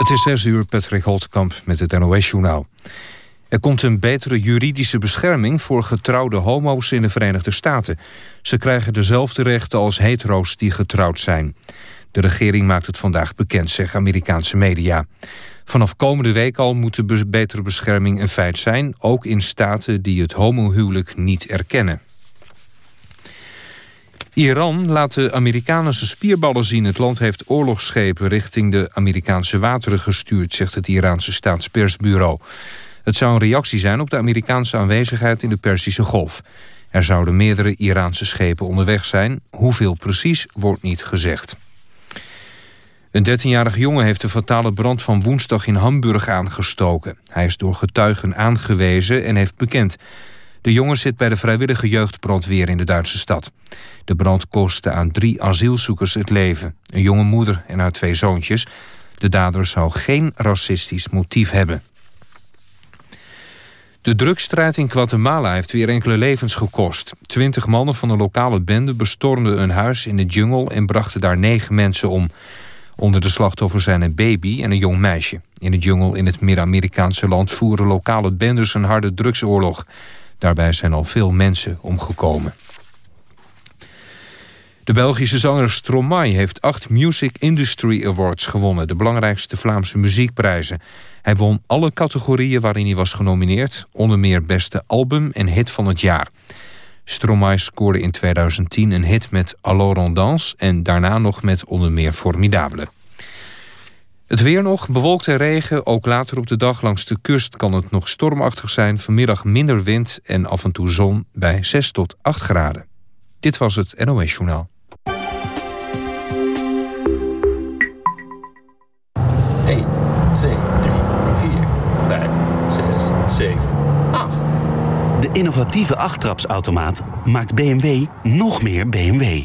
Het is 6 uur, Patrick Holtkamp met het NOS-journaal. Er komt een betere juridische bescherming voor getrouwde homo's in de Verenigde Staten. Ze krijgen dezelfde rechten als hetero's die getrouwd zijn. De regering maakt het vandaag bekend, zeggen Amerikaanse media. Vanaf komende week al moet de betere bescherming een feit zijn... ook in staten die het homohuwelijk niet erkennen. Iran laat de Amerikaanse spierballen zien. Het land heeft oorlogsschepen richting de Amerikaanse wateren gestuurd... zegt het Iraanse staatspersbureau. Het zou een reactie zijn op de Amerikaanse aanwezigheid in de Perzische Golf. Er zouden meerdere Iraanse schepen onderweg zijn. Hoeveel precies wordt niet gezegd. Een 13-jarige jongen heeft de fatale brand van woensdag in Hamburg aangestoken. Hij is door getuigen aangewezen en heeft bekend. De jongen zit bij de vrijwillige jeugdbrandweer in de Duitse stad. De brand kostte aan drie asielzoekers het leven. Een jonge moeder en haar twee zoontjes. De dader zou geen racistisch motief hebben. De drugsstrijd in Guatemala heeft weer enkele levens gekost. Twintig mannen van een lokale bende bestormden een huis in de jungle... en brachten daar negen mensen om. Onder de slachtoffers zijn een baby en een jong meisje. In de jungle in het Midden-Amerikaanse land voeren lokale bendes een harde drugsoorlog. Daarbij zijn al veel mensen omgekomen. De Belgische zanger Stromae heeft acht Music Industry Awards gewonnen... de belangrijkste Vlaamse muziekprijzen. Hij won alle categorieën waarin hij was genomineerd... onder meer beste album en hit van het jaar. Stromae scoorde in 2010 een hit met Alors on en daarna nog met onder meer Formidable. Het weer nog, bewolkt en regen. Ook later op de dag langs de kust kan het nog stormachtig zijn. Vanmiddag minder wind en af en toe zon bij 6 tot 8 graden. Dit was het NOS Journaal. 1, 2, 3, 4, 5, 6, 7, 8. De innovatieve achttrapsautomaat maakt BMW nog meer BMW.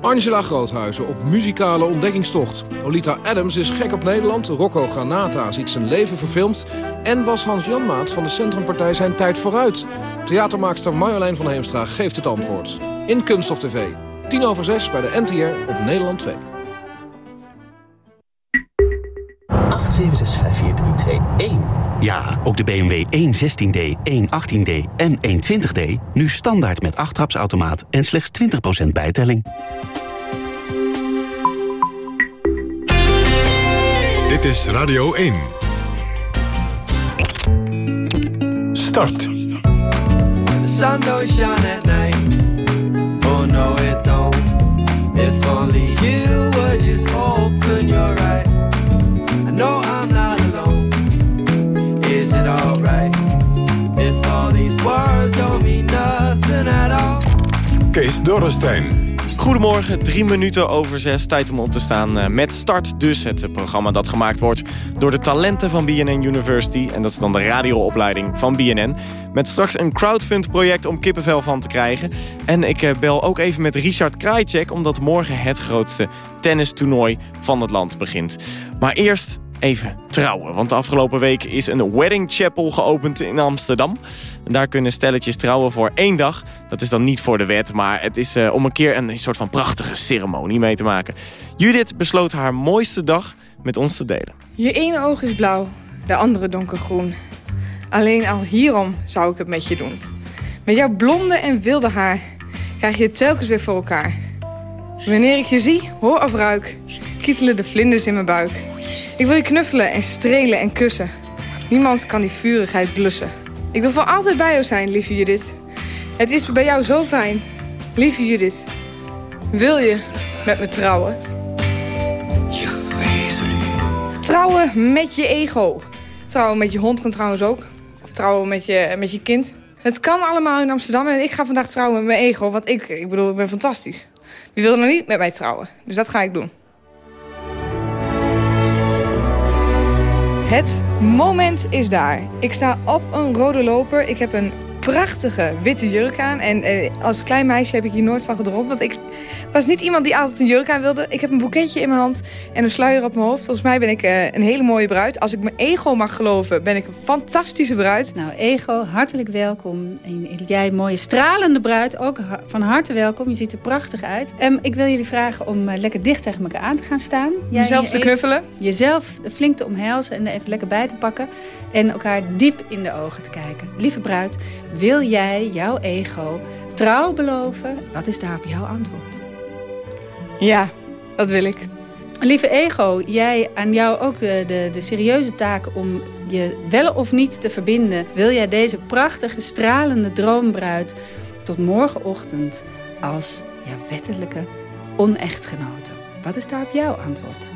Angela Groothuizen op muzikale ontdekkingstocht. Olita Adams is gek op Nederland. Rocco Granata ziet zijn leven verfilmd. En was Hans Janmaat van de Centrumpartij zijn tijd vooruit. Theatermaakster Marjolein van Heemstra geeft het antwoord. In Kunst of TV. 10 over 6 bij de NTR op Nederland 2. 8765431. Ja, ook de BMW 116D, 118D en 120D nu standaard met achttrapsautomaat en slechts 20% bijtelling. Dit is Radio 1. Start. The sun don't shine at night. Oh no, it don't. If only you would just open your eyes. I know I'm Kees Dorrestein. Goedemorgen, drie minuten over zes. Tijd om op te staan eh, met Start. Dus het eh, programma dat gemaakt wordt door de talenten van BNN University. En dat is dan de radioopleiding van BNN. Met straks een crowdfund project om kippenvel van te krijgen. En ik eh, bel ook even met Richard Krajcek... omdat morgen het grootste tennistoernooi van het land begint. Maar eerst even trouwen. Want de afgelopen week is een wedding chapel geopend in Amsterdam. En daar kunnen stelletjes trouwen voor één dag. Dat is dan niet voor de wet, maar het is uh, om een keer een soort van prachtige ceremonie mee te maken. Judith besloot haar mooiste dag met ons te delen. Je ene oog is blauw, de andere donkergroen. Alleen al hierom zou ik het met je doen. Met jouw blonde en wilde haar krijg je het telkens weer voor elkaar. Wanneer ik je zie, hoor of ruik, kietelen de vlinders in mijn buik. Ik wil je knuffelen en strelen en kussen. Niemand kan die vurigheid blussen. Ik wil voor altijd bij jou zijn, lieve Judith. Het is bij jou zo fijn. Lieve Judith, wil je met me trouwen? Trouwen met je ego. Trouwen met je hond kan trouwens ook. Of trouwen met je, met je kind. Het kan allemaal in Amsterdam. En ik ga vandaag trouwen met mijn ego. Want ik, ik bedoel, ik ben fantastisch. Wie wil er nou niet met mij trouwen? Dus dat ga ik doen. Het moment is daar. Ik sta op een rode loper. Ik heb een prachtige witte jurk aan. En eh, als klein meisje heb ik hier nooit van gedroomd. Want ik was niet iemand die altijd een jurk aan wilde. Ik heb een boeketje in mijn hand en een sluier op mijn hoofd. Volgens mij ben ik eh, een hele mooie bruid. Als ik mijn ego mag geloven, ben ik een fantastische bruid. Nou, ego, hartelijk welkom. En jij, mooie stralende bruid, ook van harte welkom. Je ziet er prachtig uit. Ehm, ik wil jullie vragen om eh, lekker dicht tegen elkaar aan te gaan staan. Jij en Mezelf je te knuffelen. Jezelf flink te omhelzen en er even lekker bij te pakken. En elkaar diep in de ogen te kijken. Lieve bruid, wil jij jouw ego trouw beloven? Wat is daarop jouw antwoord? Ja, dat wil ik. Lieve ego, jij aan jou ook de, de, de serieuze taak om je wel of niet te verbinden. Wil jij deze prachtige, stralende droombruid tot morgenochtend als ja, wettelijke onechtgenote? Wat is daarop jouw antwoord?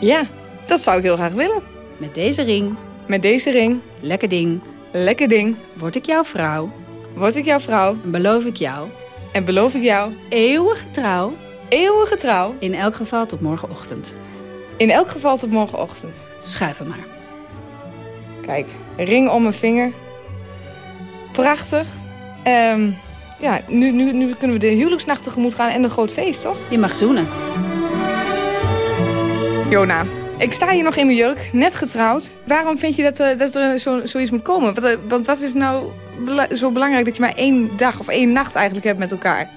Ja, dat zou ik heel graag willen. Met deze ring, Met deze ring, lekker ding, lekker ding, word ik jouw vrouw word ik jouw vrouw en beloof ik jou en beloof ik jou eeuwige trouw. eeuwige trouw. In elk geval tot morgenochtend. In elk geval tot morgenochtend. Schuif hem maar. Kijk, ring om mijn vinger. Prachtig. Ehm, ja, nu, nu, nu kunnen we de huwelijksnacht tegemoet gaan en een groot feest, toch? Je mag zoenen. Jona, ik sta hier nog in mijn jurk, net getrouwd. Waarom vind je dat, eh, dat er zo, zoiets moet komen? Want, eh, want wat is nou zo belangrijk dat je maar één dag of één nacht eigenlijk hebt met elkaar?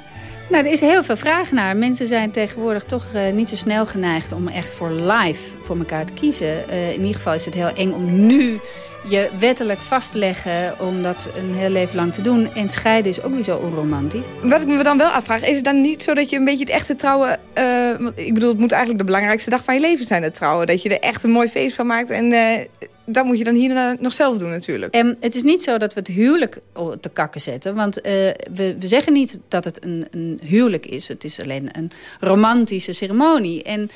Nou, er is heel veel vraag naar. Mensen zijn tegenwoordig toch eh, niet zo snel geneigd om echt voor live voor elkaar te kiezen. In ieder geval is het heel eng om nu je wettelijk vast te leggen om dat een heel leven lang te doen. En scheiden is ook weer zo onromantisch. Wat ik me dan wel afvraag, is het dan niet zo dat je een beetje het echte trouwen... want ik bedoel, het moet eigenlijk de belangrijkste dag van je leven zijn, het trouwen. Dat je er echt een mooi feest van maakt en eh, dat moet je dan hierna nog zelf doen natuurlijk. En het is niet zo dat we het huwelijk te kakken zetten. Want eh, we, we zeggen niet dat het een, een huwelijk is. Het is alleen een romantische ceremonie. En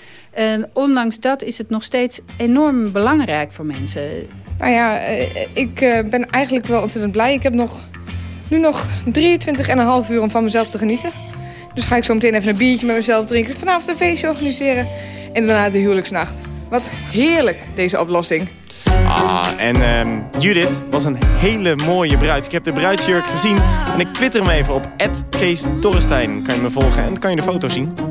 ondanks dat is het nog steeds enorm belangrijk voor mensen. Nou ja, eh, ik eh, ben eigenlijk wel ontzettend blij. Ik heb nog, nu nog 23,5 uur om van mezelf te genieten. Dus ga ik zo meteen even een biertje met mezelf drinken. Vanavond een feestje organiseren. En daarna de huwelijksnacht. Wat heerlijk, deze oplossing. Ah, en ehm, Judith was een hele mooie bruid. Ik heb de bruidsjurk gezien en ik twitter hem even op Kees. Kan je me volgen en kan je de foto zien.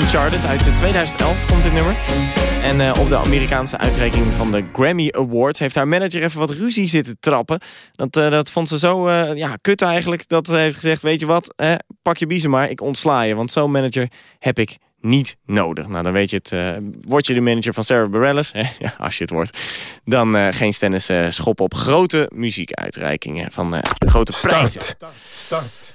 Uncharted uit 2011 komt dit nummer. En eh, op de Amerikaanse uitreiking van de Grammy Awards... heeft haar manager even wat ruzie zitten trappen. Dat, eh, dat vond ze zo eh, ja, kut eigenlijk. Dat ze heeft gezegd, weet je wat, pak je biezen maar, ik ontsla je. Want zo'n manager heb ik niet nodig. Nou, dan weet je het. word je de manager van Sarah Bareilles, ja, als je het wordt... dan geen stennis schoppen op grote muziekuitreikingen van grote prijzen. Start. Start.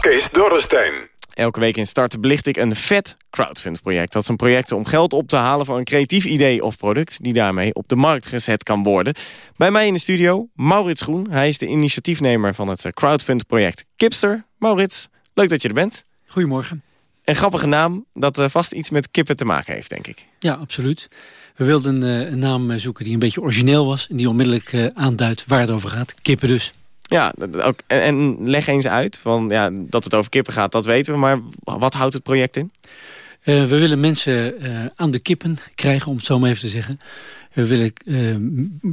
Kees Dorrestein. Elke week in Start belicht ik een vet crowdfund-project. Dat is een project om geld op te halen voor een creatief idee of product... die daarmee op de markt gezet kan worden. Bij mij in de studio, Maurits Groen. Hij is de initiatiefnemer van het crowdfund-project Kipster. Maurits, leuk dat je er bent. Goedemorgen. Een grappige naam dat eh, vast iets met kippen te maken heeft, denk ik. Ja, absoluut. We wilden eh, een naam zoeken die een beetje origineel was... en die onmiddellijk aanduidt waar het over gaat. Kippen dus. Ja, ook, en, leg eens uit, van, ja, dat het over kippen gaat, dat weten we. Maar wat houdt het project in? Uh, we willen mensen uh, aan de kippen krijgen, om het zo maar even te zeggen. We willen uh,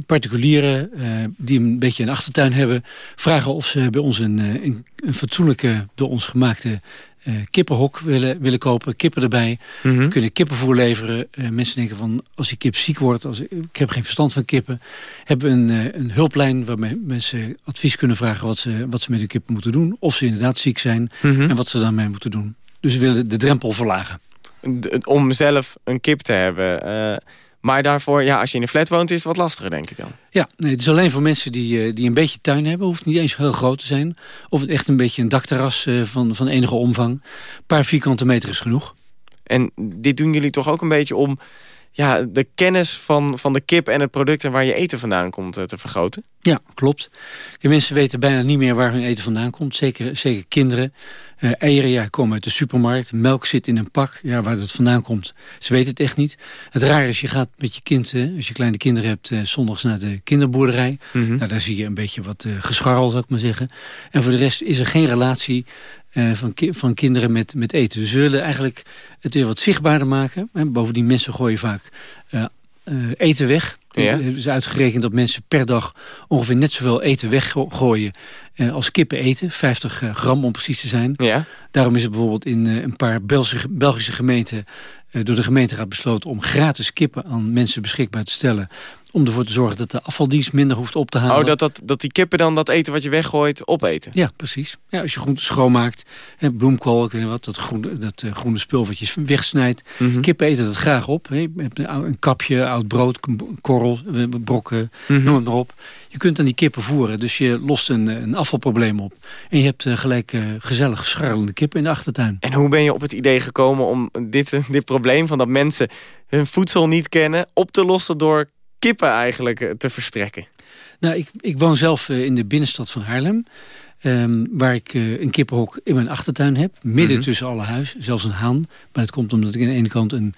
particulieren die een beetje een achtertuin hebben... vragen of ze bij ons een, een, een fatsoenlijke, door ons gemaakte uh, kippenhok willen, willen kopen, kippen erbij. Mm We kunnen kippenvoer leveren. Uh, mensen denken van, als die kip ziek wordt, als, ik heb geen verstand van kippen. Hebben we een, uh, een hulplijn waarmee mensen advies kunnen vragen wat ze, wat ze met hun kippen moeten doen. Of ze inderdaad ziek zijn mm -hmm. en wat ze daarmee moeten doen. Dus we willen de drempel verlagen. om zelf een kip te hebben... Maar daarvoor, ja, als je in een flat woont, is het wat lastiger, denk ik dan. Ja, nee, het is alleen voor mensen die, uh, die een beetje tuin hebben. Hoeft niet eens heel groot te zijn. Of echt een beetje een dakterras uh, van, van enige omvang. Een paar vierkante meter is genoeg. En dit doen jullie toch ook een beetje om ja, de kennis van, van de kip en het product en waar je eten vandaan komt uh, te vergroten? Ja, klopt. De mensen weten bijna niet meer waar hun eten vandaan komt. Zeker, zeker kinderen. Uh, eieren ja, komen uit de supermarkt. Melk zit in een pak. Ja, waar dat vandaan komt, ze weten het echt niet. Het raar is, je gaat met je kind, uh, als je kleine kinderen hebt... Uh, zondags naar de kinderboerderij. Mm -hmm. nou, daar zie je een beetje wat gescharrel, zou ik maar zeggen. En voor de rest is er geen relatie van, ki van kinderen met, met eten. Dus we willen eigenlijk het weer wat zichtbaarder maken. En bovendien, mensen gooien vaak eten weg... Ja. Het is uitgerekend dat mensen per dag ongeveer net zoveel eten weggooien eh, als kippen eten. 50 eh, gram om precies te zijn. Ja. Daarom is het bijvoorbeeld in eh, een paar Belgische, Belgische gemeenten eh, door de gemeenteraad besloten om gratis kippen aan mensen beschikbaar te stellen om ervoor te zorgen dat de afvaldienst minder hoeft op te halen. Oh, dat, dat, dat die kippen dan dat eten wat je weggooit opeten? Ja, precies. Ja, als je groenten schoonmaakt, hè, bloemkool, ik weet niet wat, dat groene, dat uh, groene spul wat je wegsnijdt. Mm -hmm. Kippen eten dat graag op. Hè. Je hebt een, kapje, oud brood, korrel, brokken, mm -hmm. noem het maar op. Je kunt aan die kippen voeren, dus je lost een, een afvalprobleem op. En je hebt uh, gelijk uh, gezellig scharrelende kippen in de achtertuin. En hoe ben je op het idee gekomen om dit, dit probleem van dat mensen hun voedsel niet kennen op te lossen door kippen eigenlijk te verstrekken? Nou, ik, ik woon zelf in de binnenstad van Haarlem. Um, waar ik uh, een kippenhok in mijn achtertuin heb. Midden mm -hmm. tussen alle huizen. Zelfs een haan. Maar dat komt omdat ik aan de ene kant een,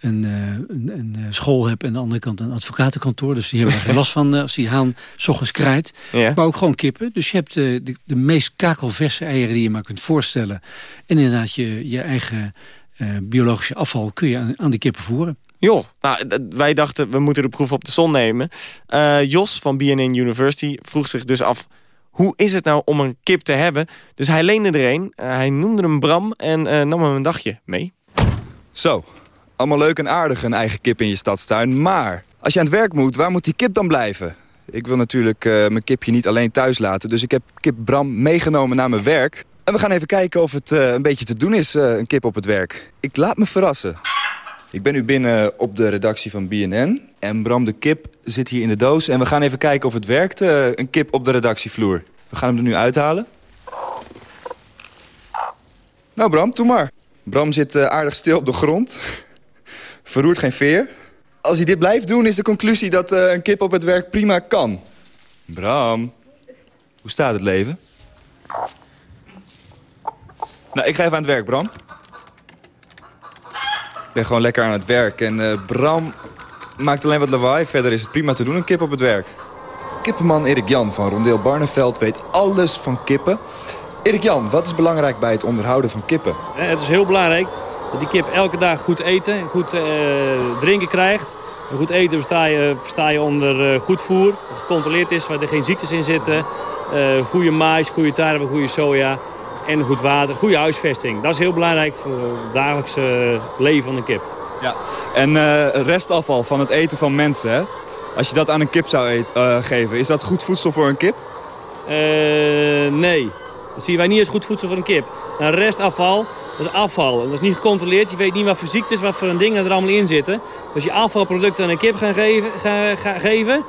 een, uh, een, een school heb... en aan de andere kant een advocatenkantoor. Dus die hebben er last van uh, als die haan s ochtends krijt. Ja. Maar ook gewoon kippen. Dus je hebt de, de meest kakelverse eieren die je maar kunt voorstellen. En inderdaad je, je eigen biologische afval kun je aan, aan die kippen voeren. Joh, nou, wij dachten we moeten de proef op de som nemen. Uh, Jos van BNN University vroeg zich dus af... hoe is het nou om een kip te hebben? Dus hij leende er een. Uh, hij noemde hem Bram en uh, nam hem een dagje mee. Zo, allemaal leuk en aardig een eigen kip in je stadstuin. Maar als je aan het werk moet, waar moet die kip dan blijven? Ik wil natuurlijk mijn kipje niet alleen thuis laten. Dus ik heb kip Bram meegenomen naar mijn werk. En we gaan even kijken of het een beetje te doen is, een kip op het werk. Ik laat me verrassen. Ik ben nu binnen op de redactie van BNN. En Bram de Kip zit hier in de doos. En we gaan even kijken of het werkt, een kip op de redactievloer. We gaan hem er nu uithalen. Nou Bram, doe maar. Bram zit aardig stil op de grond. Verroert geen veer. Als hij dit blijft doen, is de conclusie dat een kip op het werk prima kan. Bram, hoe staat het leven? Nou, ik ga even aan het werk, Bram. Ik ben gewoon lekker aan het werk. En uh, Bram maakt alleen wat lawaai. Verder is het prima te doen, een kip op het werk. Kippenman Erik Jan van Rondeel Barneveld weet alles van kippen. Erik Jan, wat is belangrijk bij het onderhouden van kippen? Het is heel belangrijk dat die kip elke dag goed eten, goed uh, drinken krijgt. Goed eten versta je, versta je onder goed voer, dat gecontroleerd is, waar er geen ziektes in zitten. Goede mais, goede tarwe, goede soja. En goed water, goede huisvesting. Dat is heel belangrijk voor het dagelijkse leven van een kip. Ja. En eh, restafval van het eten van mensen, hè? als je dat aan een kip zou eten, eh, geven, is dat goed voedsel voor een kip? Eh, nee, dat zien wij niet als goed voedsel voor een kip. Een restafval, dat is afval. Dat is niet gecontroleerd. Je weet niet wat voor ziektes, wat voor dingen er allemaal in zitten. Dus als je afvalproducten aan een kip gaan geven, ga, ga geven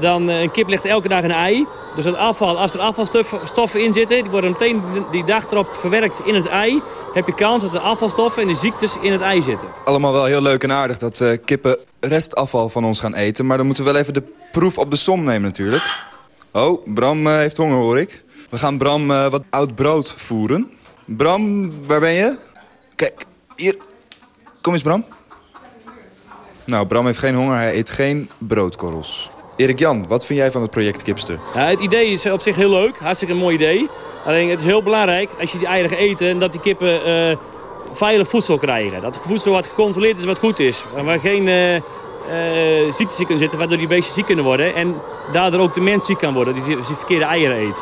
dan een kip legt elke dag een ei. Dus dat afval, als er afvalstoffen in zitten, die worden meteen die dag erop verwerkt in het ei. Heb je kans dat de afvalstoffen en de ziektes in het ei zitten. Allemaal wel heel leuk en aardig dat uh, kippen restafval van ons gaan eten. Maar dan moeten we wel even de proef op de som nemen natuurlijk. Oh, Bram uh, heeft honger hoor ik. We gaan Bram wat oud brood voeren. Bram, waar ben je? Kijk, hier. Kom eens Bram. Nou, Bram heeft geen honger, hij eet geen broodkorrels. Erik Jan, wat vind jij van het project Kipster? Ja, het idee is op zich heel leuk, hartstikke een mooi idee. Alleen het is heel belangrijk als je die eieren eten en dat die kippen uh, veilig voedsel krijgen. Dat het voedsel wat gecontroleerd is wat goed is. Waar geen uh, ziektes in kunnen zitten waardoor die beesten ziek kunnen worden. En daardoor ook de mens ziek kan worden die, die verkeerde eieren eet.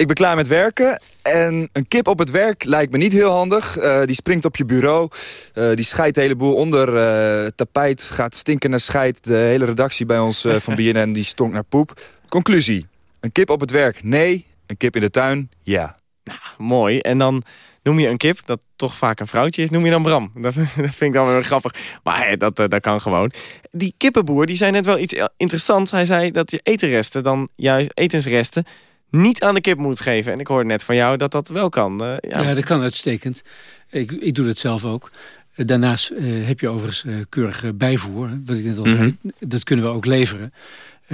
Ik ben klaar met werken en een kip op het werk lijkt me niet heel handig. Uh, die springt op je bureau, uh, die scheidt de hele boel onder. Uh, tapijt gaat stinken naar scheid. De hele redactie bij ons van BNN die stonk naar poep. Conclusie, een kip op het werk, nee. Een kip in de tuin, ja. Nou, mooi. En dan noem je een kip, dat toch vaak een vrouwtje is, noem je dan Bram. Dat, vind ik dan wel grappig. Maar dat, dat kan gewoon. Die kippenboer die zei net wel iets interessants. Hij zei dat je etenresten dan juist etensresten niet aan de kip moet geven. En ik hoorde net van jou dat dat wel kan. Uh, ja. ja. dat kan uitstekend. Ik, ik doe dat zelf ook. Uh, daarnaast uh, heb je overigens keurig bijvoer. Wat ik net al mm -hmm. zei. Dat kunnen we ook leveren.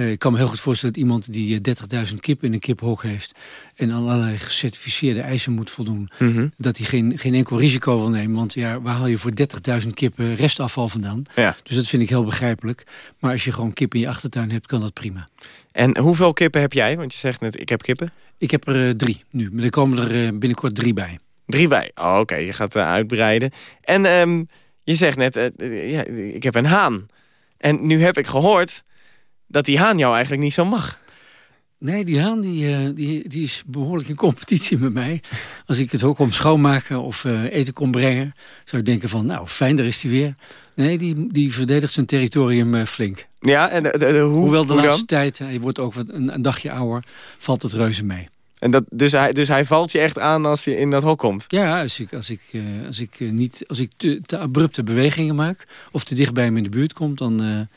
Ik kan me heel goed voorstellen dat iemand die 30.000 kip in een kiphoog heeft... en aan allerlei gecertificeerde eisen moet voldoen... Mm -hmm. dat hij geen, geen enkel risico wil nemen. Want ja, waar haal je voor 30.000 kippen restafval vandaan? Ja. Dus dat vind ik heel begrijpelijk. Maar als je gewoon kip in je achtertuin hebt, kan dat prima. En hoeveel kippen heb jij? Want je zegt net, ik heb kippen. Ik heb er uh, drie nu. Maar er komen er uh, binnenkort drie bij. Drie bij? Oh, oké. Okay. Je gaat uh, uitbreiden. En um, je zegt net, ja, ik heb een haan. En nu heb ik gehoord dat die haan jou eigenlijk niet zo mag. Nee, die haan die, die, die is behoorlijk in competitie met mij. Als ik het ook om schoonmaken of eten kon brengen... zou ik denken van, nou, fijn, daar is hij weer. Nee, die, die verdedigt zijn territorium uh, flink. Ja, en de, de, de, hoe, Hoewel de hoe laatste dan? tijd, hij wordt ook wat een, een, dagje ouder, valt het reuze mee. En dat, dus, hij, dus hij valt je echt aan als je in dat hok komt? Ja, als ik, als ik, als ik, niet, als ik te, te, abrupte bewegingen maak... of te dicht bij hem in de buurt komt, dan,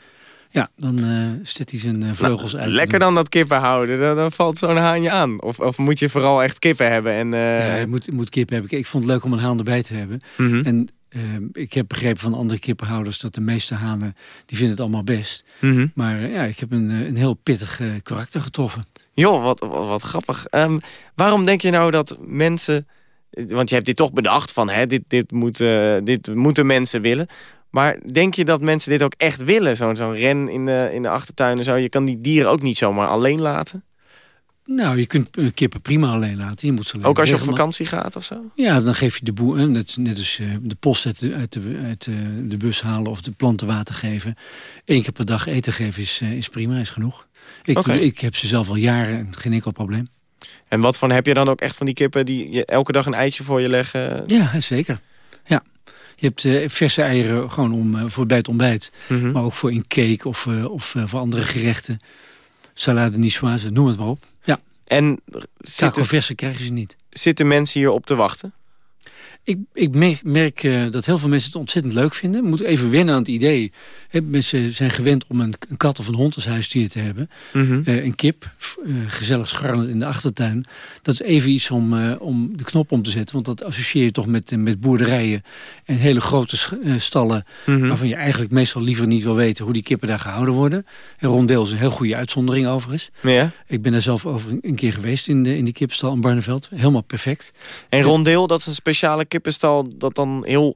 ja, dan zet hij zijn vleugels nou, uit. Lekker dan dat kippen houden, dan, dan valt zo'n haanje aan. Of, of moet je vooral echt kippen hebben? En, ja, je moet, moet kippen hebben. Ik vond het leuk om een haan erbij te hebben. Mhm. Mm -hmm. En uh, ik heb begrepen van andere kippenhouders dat de meeste hanen, die vinden het allemaal best. Mm -hmm. Maar uh, ja, ik heb een, een heel pittig uh, karakter getroffen. Joh, wat, wat, wat grappig. Um, waarom denk je nou dat mensen, want je hebt dit toch bedacht van hè, dit, dit, moet, dit moeten mensen willen. Maar denk je dat mensen dit ook echt willen? Zo'n zo'n ren in de, in de achtertuin en zo. Je kan die dieren ook niet zomaar alleen laten? Nou, je kunt kippen prima alleen laten. Je moet ze alleen Ook als je op vakantie gaat of zo? Ja, dan geef je de boer, net, net als uh, de post uit, de, uit, de, uit de, bus halen of de planten water geven. Eén keer per dag eten geven is, is prima, is genoeg. Ik, okay. ik heb ze zelf al jaren en geen enkel probleem. En wat van heb je dan ook echt van die kippen die je elke dag een eitje voor je leggen? Ja, zeker. Ja. Je hebt uh, verse eieren gewoon om, voor bij het ontbijt. Mhm. Mm -hmm. Maar ook voor in cake of, of voor andere gerechten. Salade niçoise, noem het maar op. Ja. En zitten, verse krijgen ze niet. Zitten mensen hier op te wachten? Ik, ik merk, merk uh, dat heel veel mensen het ontzettend leuk vinden. We moeten even wennen aan het idee. He, mensen zijn gewend om een, een, kat of een hond als huisdier te hebben. Mm -hmm. uh, een kip, uh, gezellig scharrelend in de achtertuin. Dat is even iets om, om de knop om te zetten. Want dat associeer je toch met, met boerderijen en hele grote stallen... Mhm. Mm -hmm. waarvan je eigenlijk meestal liever niet wil weten hoe die kippen daar gehouden worden. En Rondeel is een heel goede uitzondering overigens. Ja. Ik ben daar zelf over een keer geweest in, de, in die kipstal in Barneveld. Helemaal perfect. En Rondeel, dat is een speciale kippenstal dat dan heel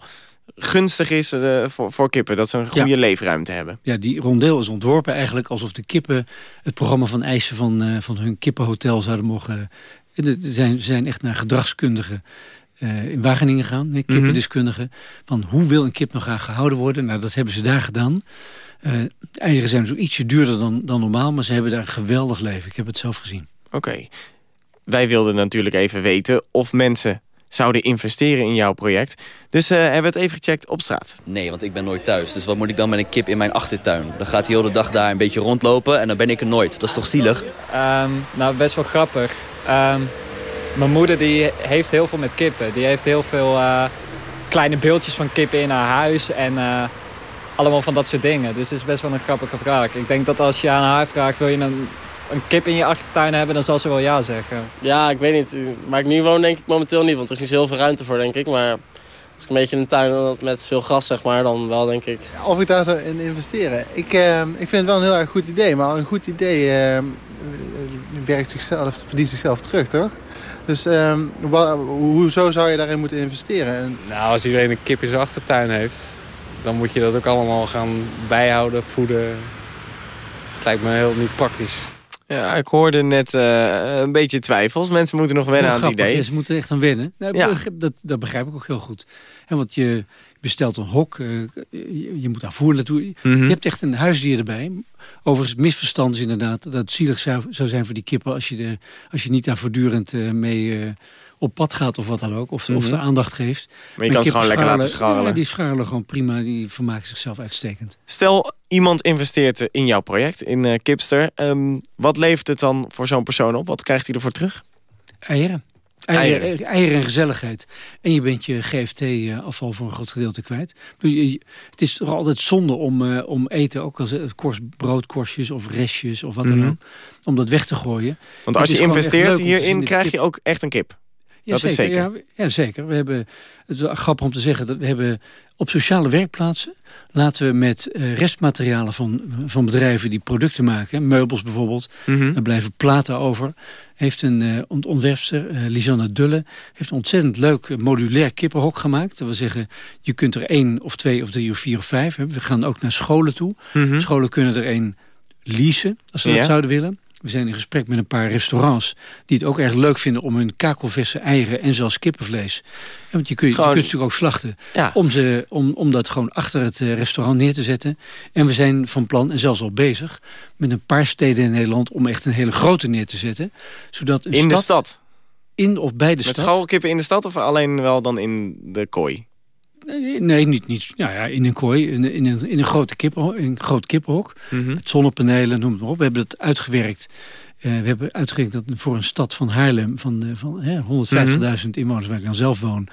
gunstig is uh, voor, voor kippen. Dat ze een goede ja. leefruimte hebben. Ja, die rondeel is ontworpen eigenlijk alsof de kippen... het programma van eisen van, uh, van hun kippenhotel zouden mogen... Ze zijn, zijn echt naar gedragskundigen uh, in Wageningen gaan. Nee, kippendeskundigen. Mm -hmm. Van hoe wil een kip nog graag gehouden worden? Nou, dat hebben ze daar gedaan. de eieren zijn zo ietsje duurder dan, dan normaal... maar ze hebben daar een geweldig leven. Ik heb het zelf gezien. Oké. Okay. Wij wilden natuurlijk even weten of mensen zouden investeren in jouw project. Dus uh, hebben we het even gecheckt op straat. Nee, want ik ben nooit thuis. Dus wat moet ik dan met een kip in mijn achtertuin? Dan gaat hij heel de dag daar een beetje rondlopen en dan ben ik er nooit. Dat is toch zielig? Um, nou, best wel grappig. Um, mijn moeder die heeft heel veel met kippen. Die heeft heel veel uh, kleine beeldjes van kippen in haar huis. En uh, allemaal van dat soort dingen. Dus het is best wel een grappige vraag. Ik denk dat als je aan haar vraagt, wil je een, een kip in je achtertuin hebben, dan zal ze wel ja zeggen. Ja, ik weet niet. Waar ik nu woon denk ik momenteel niet, want er is niet zo veel ruimte voor, denk ik. Maar als ik een beetje in een tuin met veel gras, zeg maar, dan wel, denk ik. Of ik daar zou in investeren? Ik, uh, ik vind het wel een heel erg goed idee, maar een goed idee uh, werkt zichzelf, verdient zichzelf terug, toch? Dus um, hoezo zou je daarin moeten investeren? Nou, als iedereen een kip in zijn achtertuin heeft dan moet je dat ook allemaal gaan bijhouden, voeden. Het lijkt me heel niet praktisch. Ja, ik hoorde net uh, een beetje twijfels. Mensen moeten nog wennen aan het idee. Ze moeten echt aan wennen. Nou, ja. dat, dat begrijp ik ook heel goed. En want je bestelt een hok, uh, je, je, moet daar voer naartoe. Mm -hmm. Je hebt echt een huisdier erbij. Overigens, misverstand is inderdaad dat het zielig zou, zou zijn voor die kippen... als je, de, als je niet daar voortdurend uh, mee op pad gaat of wat dan ook. Of, mm -hmm. of de aandacht geeft. Maar je kan ze gewoon lekker laten scharrelen. Ja, die scharrelen gewoon prima. Die vermaken zichzelf uitstekend. Stel, iemand investeert in jouw project, in uh, Kipster. Um, wat levert het dan voor zo'n persoon op? Wat krijgt hij ervoor terug? Eieren. Eieren, eieren. eieren en gezelligheid. En je bent je GFT-afval voor een groot gedeelte kwijt. Het is toch altijd zonde om, uh, om eten, ook als korst, broodkorstjes of restjes of wat dan mm -hmm. ook, om dat weg te gooien. Want als je investeert hierin, krijg je ook echt een kip. Ja, dat zeker, is zeker. Ja, ja, zeker. We hebben, het is grappig om te zeggen dat we hebben op sociale werkplaatsen laten we met uh, restmaterialen van, van bedrijven die producten maken, meubels bijvoorbeeld, mm -hmm. er blijven platen over. Heeft een uh, ontwerpster, uh, Lisanne Dulle, heeft een ontzettend leuk modulair kippenhok gemaakt. Dat wil zeggen, je kunt er één of twee of drie of vier of vijf hebben. We gaan ook naar scholen toe. Mm -hmm. Scholen kunnen er één leasen, als ze ja. dat zouden willen. We zijn in gesprek met een paar restaurants die het ook erg leuk vinden om hun kakelverse eieren en zelfs kippenvlees. Want je, kun, je, gewoon, je kunt natuurlijk ook slachten ja. om, ze, om, om dat gewoon achter het restaurant neer te zetten. En we zijn van plan en zelfs al bezig met een paar steden in Nederland om echt een hele grote neer te zetten. Zodat een in stad, de stad? In of bij de met stad. Met schoolkippen in de stad of alleen wel dan in de kooi? Nee, niet, niet ja, ja, in een kooi, in, in, een, in een, grote kippen, in een groot kippenhok. Mm -hmm. Met zonnepanelen, noem het maar op. We hebben het uitgewerkt. Uh, we hebben uitgerekend dat voor een stad van Haarlem van, uh, van uh, 150.000 mm -hmm. inwoners, waar ik dan zelf woon,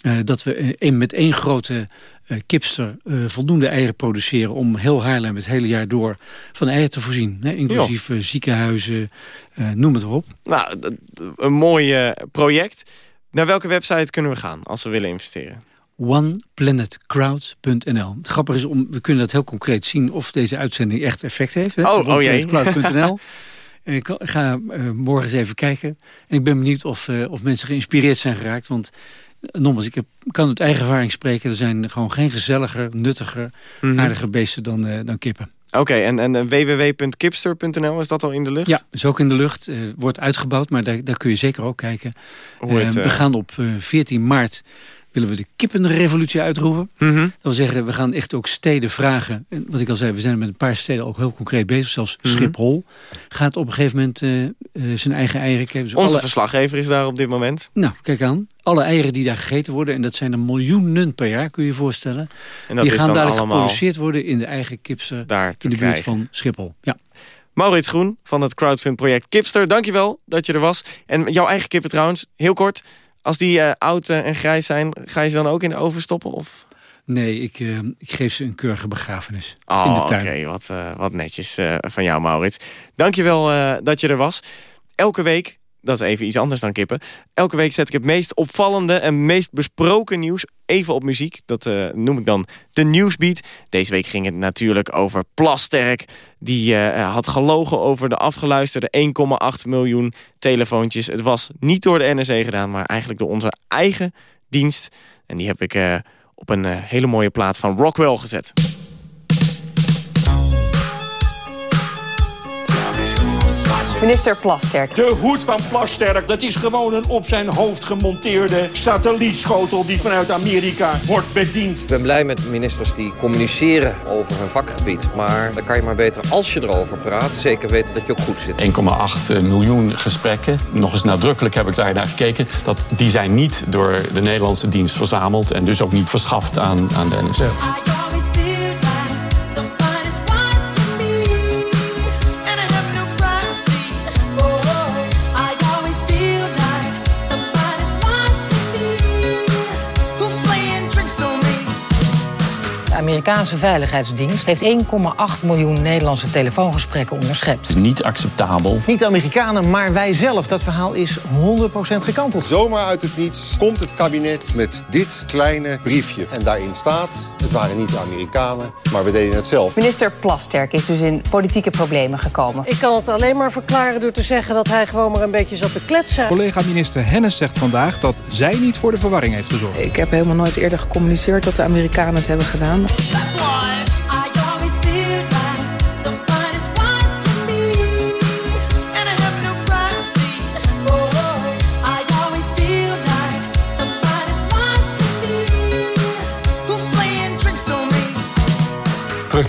eh, dat we een, met één grote kipster voldoende eieren produceren... om heel Haarlem het hele jaar door van eieren te voorzien. Hè? Inclusief ziekenhuizen, noem het op. Nou, een mooi project. Naar welke website kunnen we gaan als we willen investeren? oneplanetcrowd.nl. Het grappige is, om, we kunnen dat heel concreet zien... of deze uitzending echt effect heeft. Hè? Oh, oh jee. Ik ga uh, morgen eens even kijken. En ik ben benieuwd of, uh, of mensen geïnspireerd zijn geraakt. Want nogmaals, ik heb, kan uit eigen ervaring spreken. Er zijn gewoon geen gezelliger, nuttiger, mm -hmm. aardiger beesten dan, uh, dan kippen. Oké, okay, en, en www.kipster.nl, is dat al in de lucht? Ja, is ook in de lucht. Uh, wordt uitgebouwd, maar daar, daar kun je zeker ook kijken. Het, uh, we gaan op 14 maart willen we de kippenrevolutie uitroepen. Mm -hmm. Dat wil zeggen, we gaan echt ook steden vragen. En wat ik al zei, we zijn met een paar steden ook heel concreet bezig. Zelfs mm -hmm. Schiphol gaat op een gegeven moment uh, uh, zijn eigen eieren geven. Dus Onze alle... verslaggever is daar op dit moment. Nou, kijk aan. Alle eieren die daar gegeten worden, en dat zijn er miljoenen per jaar, kun je je voorstellen. En dat die is gaan dadelijk allemaal geproduceerd worden in de eigen kipster daar in de buurt van Schiphol. Ja. Maurits Groen van het crowdfund-project Kipster, dankjewel dat je er was. En jouw eigen kippen trouwens, heel kort... Als die uh, oud uh, en grijs zijn, ga je ze dan ook in de oven stoppen? Of? Nee, ik, uh, ik geef ze een keurige begrafenis oh, in de tuin. Oké, okay, wat, wat netjes van jou, Maurits. Dankjewel dat je er was. Elke week, dat is even iets anders dan kippen... elke week zet ik het meest opvallende en meest besproken nieuws even op muziek. Dat noem ik dan de Newsbeat. Deze week ging het natuurlijk over Plasterk. Die uh, had gelogen over de afgeluisterde 1,8 miljoen telefoontjes. Het was niet door de NSE gedaan, maar eigenlijk door onze eigen dienst. En die heb ik uh, op een hele mooie plaat van Rockwell gezet. Minister Plasterk. De hoed van Plasterk, dat is gewoon een op zijn hoofd gemonteerde satellietschotel die vanuit Amerika wordt bediend. Ik ben blij met ministers die communiceren over hun vakgebied. Maar dan kan je maar beter, als je erover praat, zeker weten dat je ook goed zit. 1,8 miljoen gesprekken. Nog eens nadrukkelijk heb ik daar naar gekeken. Dat die zijn niet door de Nederlandse dienst verzameld en dus ook niet verschaft aan, aan de NSF. Amerikaanse Veiligheidsdienst heeft 1,8 miljoen Nederlandse telefoongesprekken onderschept. Het is niet acceptabel. Niet de Amerikanen, maar wij zelf. Dat verhaal is 100% gekanteld. Zomaar uit het niets komt het kabinet met dit kleine briefje. En daarin staat, het waren niet de Amerikanen, maar we deden het zelf. Minister Plasterk is dus in politieke problemen gekomen. Ik kan het alleen maar verklaren door te zeggen dat hij gewoon maar een beetje zat te kletsen. Collega-minister Hennis zegt vandaag dat zij niet voor de verwarring heeft gezorgd. Ik heb helemaal nooit eerder gecommuniceerd dat de Amerikanen het hebben gedaan. Terug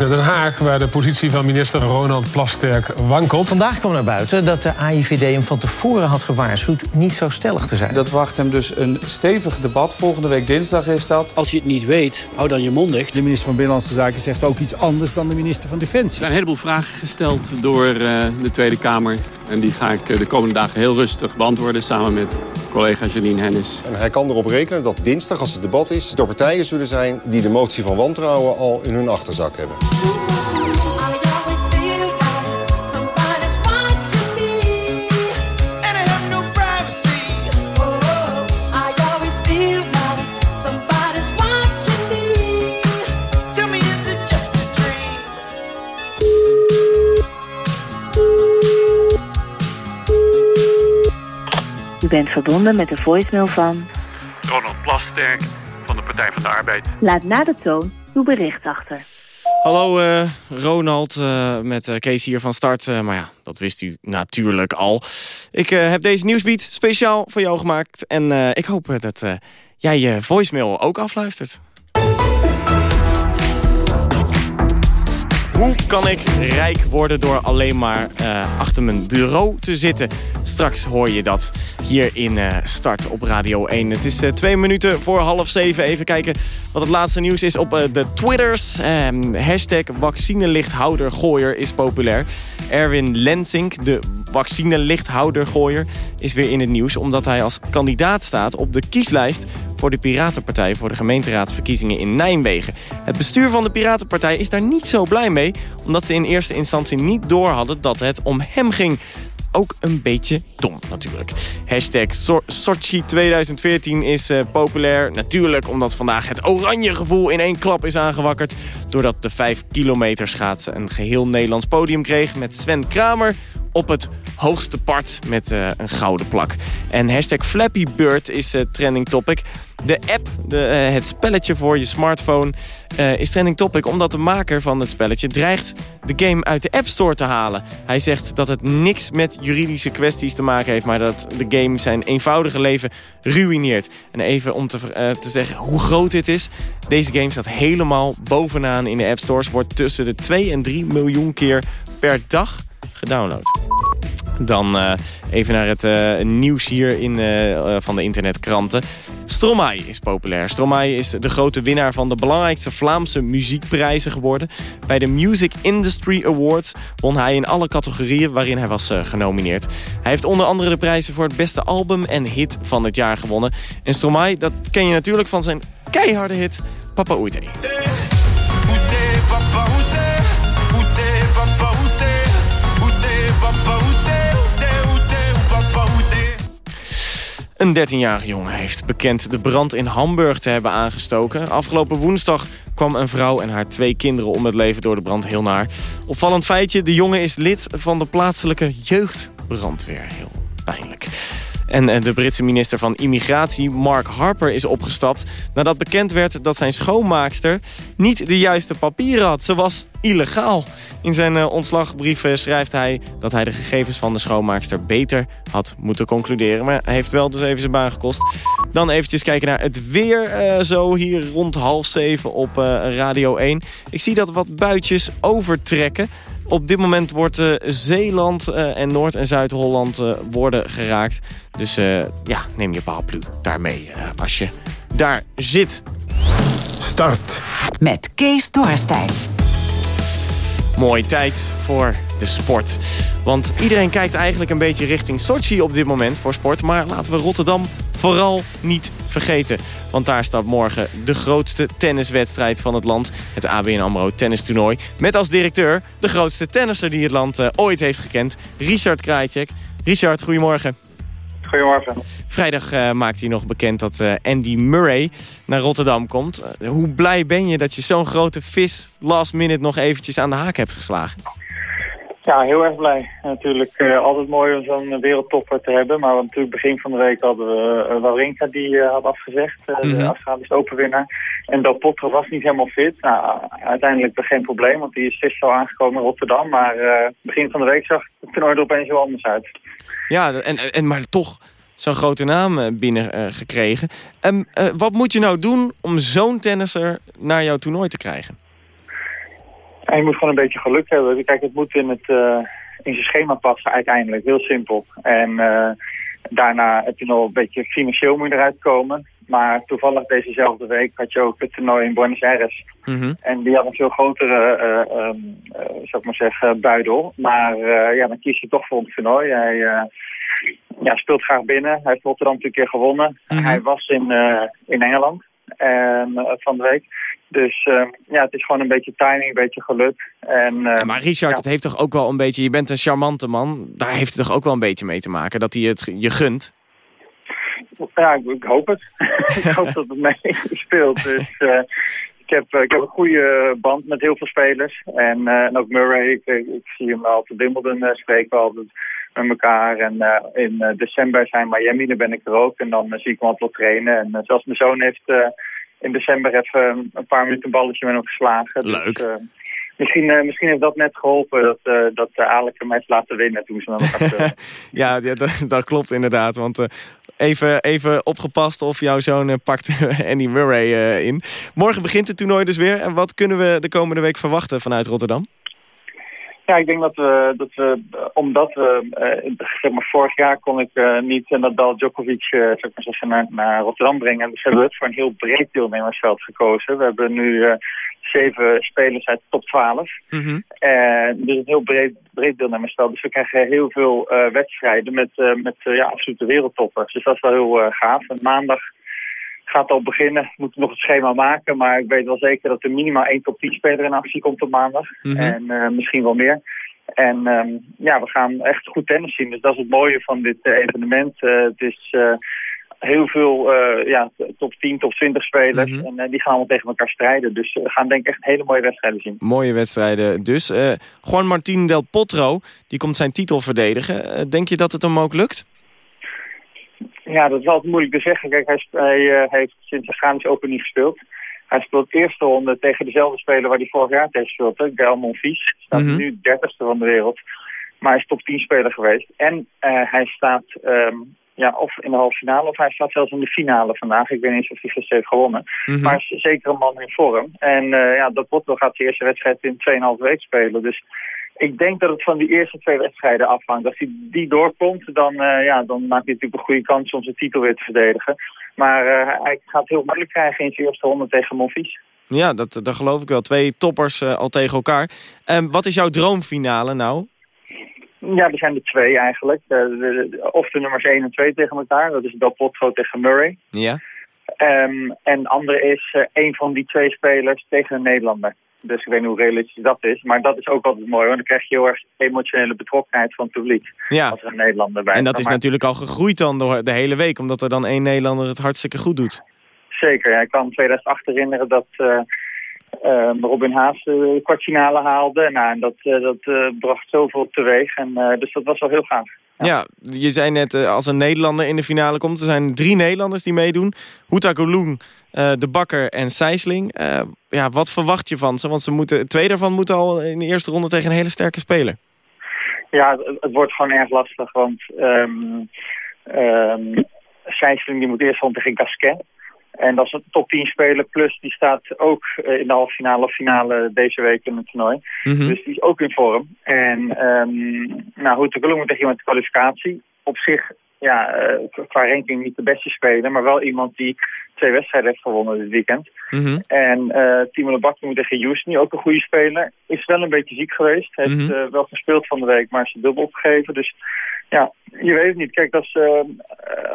naar Den Haag, waar de positie van minister Ronald Plasterk wankelt. Vandaag kwam naar buiten dat de AIVD hem van tevoren had gewaarschuwd niet zo stellig te zijn. Dat wacht hem dus een stevig debat. Volgende week dinsdag is dat. Als je het niet weet, hou dan je mond dicht. De minister van Binnenlandse Zaken zegt ook iets anders dan de minister van Defensie. Er zijn een heleboel vragen gesteld door eh, de Tweede Kamer. En die ga ik eh, de komende dagen heel rustig beantwoorden samen met collega Janine Hennis. En hij kan erop rekenen dat dinsdag, als het debat is... er partijen zullen zijn die de motie van wantrouwen al in hun achterzak hebben. Bent verbonden met de voicemail van... Ronald Plasterk van de Partij van de Arbeid. Laat na de toon uw bericht achter. Hallo eh, Ronald, eh, met uh, Kees hier van start. maar ja, dat wist u natuurlijk al. Ik heb deze nieuwsbeat speciaal voor jou gemaakt. En ik hoop dat jij je voicemail ook afluistert. Hoe kan ik rijk worden door alleen maar uh, achter mijn bureau te zitten? Straks hoor je dat hier in uh, Start op Radio 1. Het is uh, twee minuten voor half zeven. Even kijken wat het laatste nieuws is op de Twitters. Ehm, hashtag vaccinelichthoudergooier is populair. Erwin Lensink, de vaccinelichthoudergooier, is weer in het nieuws... omdat hij als kandidaat staat op de kieslijst voor de Piratenpartij... voor de gemeenteraadsverkiezingen in Nijmegen. Het bestuur van de Piratenpartij is daar niet zo blij mee... omdat ze in eerste instantie niet door hadden dat het om hem ging ook een beetje dom natuurlijk. Hashtag so Sochi 2014 is uh, populair. Natuurlijk omdat vandaag het oranje gevoel in één klap is aangewakkerd. Doordat de 5 kilometer schaatsen een geheel Nederlands podium kreeg met Sven Kramer op het hoogste part met uh, een gouden plak. En hashtag Flappy is uh, trending topic. De app, de, uh, het spelletje voor je smartphone, is trending topic... omdat de maker van het spelletje dreigt de game uit de App Store te halen. Hij zegt dat het niks met juridische kwesties te maken heeft... maar dat de game zijn eenvoudige leven ruïneert. En even om te, te zeggen hoe groot dit is. Deze game staat helemaal bovenaan in de App Stores. Wordt tussen de 2 en 3 miljoen keer per dag gedownload. Dan uh, even naar het uh, nieuws hier in, uh, van de internetkranten. Stromae is populair. Stromae is de grote winnaar van de belangrijkste Vlaamse muziekprijzen geworden. Bij de Music Industry Awards won hij in alle categorieën waarin hij was genomineerd. Hij heeft onder andere de prijzen voor het beste album en hit van het jaar gewonnen. En Stromae, dat ken je natuurlijk van zijn keiharde hit Papa Oete. Een 13-jarige jongen heeft bekend de brand in Hamburg te hebben aangestoken. Afgelopen woensdag kwam een vrouw en haar twee kinderen om het leven door de brand heel naar. Opvallend feitje, de jongen is lid van de plaatselijke jeugdbrandweer. Heel pijnlijk. En eh, de Britse minister van Immigratie, Mark Harper, is opgestapt... nadat bekend werd dat zijn schoonmaakster niet de juiste papieren had. Ze was illegaal. In zijn uh, ontslagbrief schrijft hij dat hij de gegevens van de schoonmaakster beter had moeten concluderen. Maar hij heeft wel dus even zijn baan gekost. Dan eventjes kijken naar het weer. Uh, zo hier rond half zeven op Radio 1. Ik zie dat wat buitjes overtrekken. Op dit moment wordt uh, Zeeland en Noord- en Zuid-Holland worden geraakt. Dus ja, neem je paraplu daarmee als je daar zit. Start. Met Kees Dorrestein. Mooi tijd voor de sport. Want iedereen kijkt eigenlijk een beetje richting Sochi op dit moment voor sport. Maar laten we Rotterdam vooral niet vergeten. Want daar staat morgen de grootste tenniswedstrijd van het land. Het ABN AMRO tennistoernooi. Met als directeur de grootste tennisser die het land uh, ooit heeft gekend. Richard Krajcek. Richard, goedemorgen. Goedemorgen. Vrijdag uh, maakt hij nog bekend dat uh, Andy Murray naar Rotterdam komt. Hoe blij ben je dat je zo'n grote vis last minute nog eventjes aan de haak hebt geslagen? Ja, heel erg blij. Natuurlijk altijd mooi om zo'n wereldtopper te hebben. Maar natuurlijk begin van de week hadden we Wawrinka die had afgezegd. Mm -hmm. De Australische openwinnaar. En Del Potro was niet helemaal fit. Nou, uiteindelijk geen probleem, want die is gisteren al aangekomen in Rotterdam. Maar begin van de week zag het toernooi er opeens heel anders uit. Ja, en, en, maar toch zo'n grote naam binnen uh, gekregen. En, uh, wat moet je nou doen om zo'n tennisser naar jouw toernooi te krijgen? Ja, je moet gewoon een beetje geluk hebben. Kijk, het moet in, het, uh, in zijn schema passen uiteindelijk. Heel simpel. En daarna heb je nog een beetje financieel moet eruit komen. Maar toevallig dezezelfde week had je ook het toernooi in Buenos Aires. Mm -hmm. En die had een veel grotere, uh, um, zou ik maar zeggen, buidel. Maar ja, dan kies je toch voor het toernooi. Hij ja, speelt graag binnen. Hij heeft Rotterdam natuurlijk een keer gewonnen. Mhm. Mm -hmm. Hij was in, in Engeland van de week. Dus ja, het is gewoon een beetje timing, een beetje geluk. En, ja, maar Richard, ja. het heeft toch ook wel een beetje... Je bent een charmante man. Daar heeft het toch ook wel een beetje mee te maken dat hij het je gunt? Ja, ik, ik hoop het. ik hoop dat het mee speelt. Dus uh, ik, heb, ik heb een goede band met heel veel spelers. En, uh, en ook Murray, ik, ik, zie hem altijd Wimbledon uh, spreken altijd met elkaar. En in december zijn Miami, daar ben ik er ook. En dan zie ik hem altijd trainen. En zelfs mijn zoon heeft in december even een paar minuten een balletje met hem geslagen. Leuk. Dus, Misschien, uh, misschien heeft dat net geholpen dat, uh, dat Alec hem heeft laten winnen toen ze dan ja, ja dat, dat, klopt inderdaad. Want even, even opgepast of jouw zoon pakt Andy Murray in. Morgen begint het toernooi dus weer. En wat kunnen we de komende week verwachten vanuit Rotterdam? Ja, ik denk dat we, dat we omdat we, zeg maar, vorig jaar kon ik niet Nadal Djokovic zou ik maar zeggen, naar, naar Rotterdam brengen. Dus hebben we het voor een heel breed deelnemersveld gekozen. We hebben nu zeven spelers uit de top 12. Mm -hmm. En dus een heel breed, breed deelnemersveld. Dus we krijgen heel veel uh, wedstrijden met, uh, met uh, ja, absolute wereldtoppers. Dus dat is wel heel gaaf. En maandag gaat al beginnen. We moeten nog het schema maken. Maar ik weet wel zeker dat er minimaal één top 10 speler in actie komt op maandag. Mhm. Mm -hmm. En misschien wel meer. En um, ja, we gaan echt goed tennis zien. Dus dat is het mooie van dit evenement. het is heel veel ja, top 10, top 20 spelers. Mhm. Mm -hmm. En die gaan allemaal tegen elkaar strijden. Dus we gaan denk ik echt hele mooie wedstrijden zien. Mooie wedstrijden dus. Juan Martín del Potro, die komt zijn titel verdedigen. denk je dat het hem ook lukt? Ja, dat is altijd moeilijk te zeggen. Kijk, hij, hij heeft sinds de Australische Open niet gespeeld. Hij speelt de eerste ronde tegen dezelfde speler waar hij vorig jaar tegen speelde. Gael Monfils. Staat Mhm. mm -hmm. nu dertigste van de wereld. Maar hij is top 10 speler geweest. En hij staat... Um, ja, of in de halve finale, of hij staat zelfs in de finale vandaag. Ik weet niet eens of hij gisteren heeft gewonnen. Mhm. Maar hij is zeker een man in vorm. En uh, ja, dat Potto gaat de eerste wedstrijd in 2,5 week spelen. Dus ik denk dat het van die eerste twee wedstrijden afhangt. Als hij die doorkomt, dan, uh, ja, dan maakt hij natuurlijk een goede kans om zijn titel weer te verdedigen. Maar uh, hij gaat heel moeilijk krijgen in zijn eerste ronde tegen Monfils. Ja, dat, dat geloof ik wel. Twee toppers al tegen elkaar. Um, wat is jouw droomfinale nou? Ja, er zijn er twee eigenlijk. De, de, of de nummers 1 en 2 tegen elkaar. Dat is Del Potro tegen Murray. Ja. Um, en de andere is een van die twee spelers tegen een Nederlander. Dus ik weet niet hoe realistisch dat is. Maar dat is ook altijd mooi. Want dan krijg je heel erg emotionele betrokkenheid van het publiek. Ja. Als er een Nederlander bij En dat is maar... natuurlijk al gegroeid dan door de hele week. Omdat er dan één Nederlander het hartstikke goed doet. Zeker. Ja. Ik kan me 2008 herinneren dat... Uh, uh, Robin Haas de kwartfinale haalde. Nou, en dat, uh, dat uh, bracht zoveel teweeg. En, dus dat was wel heel gaaf. Ja, je zei net uh, als een Nederlander in de finale komt. Er zijn drie Nederlanders die meedoen. Huta Golung, uh, De Bakker en Sijsling. Uh, ja, wat verwacht je van ze? Want ze moeten, twee daarvan moeten al in de eerste ronde tegen een hele sterke speler. Ja, het, het wordt gewoon erg lastig. Want um, um, Sijsling die moet eerst rond tegen Gasquet. En dat is een top 10 speler. Plus die staat ook in de halve finale of finale deze week in het toernooi. Mm -hmm. Dus die is ook in vorm. En um, nou, goed, de moet tegen iemand de kwalificatie. Op zich, ja, uh, qua ranking niet de beste speler. Maar wel iemand die twee wedstrijden heeft gewonnen dit weekend. Mm -hmm. En uh, Timo de Bakker moet tegen Houston, ook een goede speler. Is wel een beetje ziek geweest. Heeft mm -hmm. uh, wel gespeeld van de week, maar is dubbel opgegeven. Dus ja, je weet het niet. Kijk, als, uh,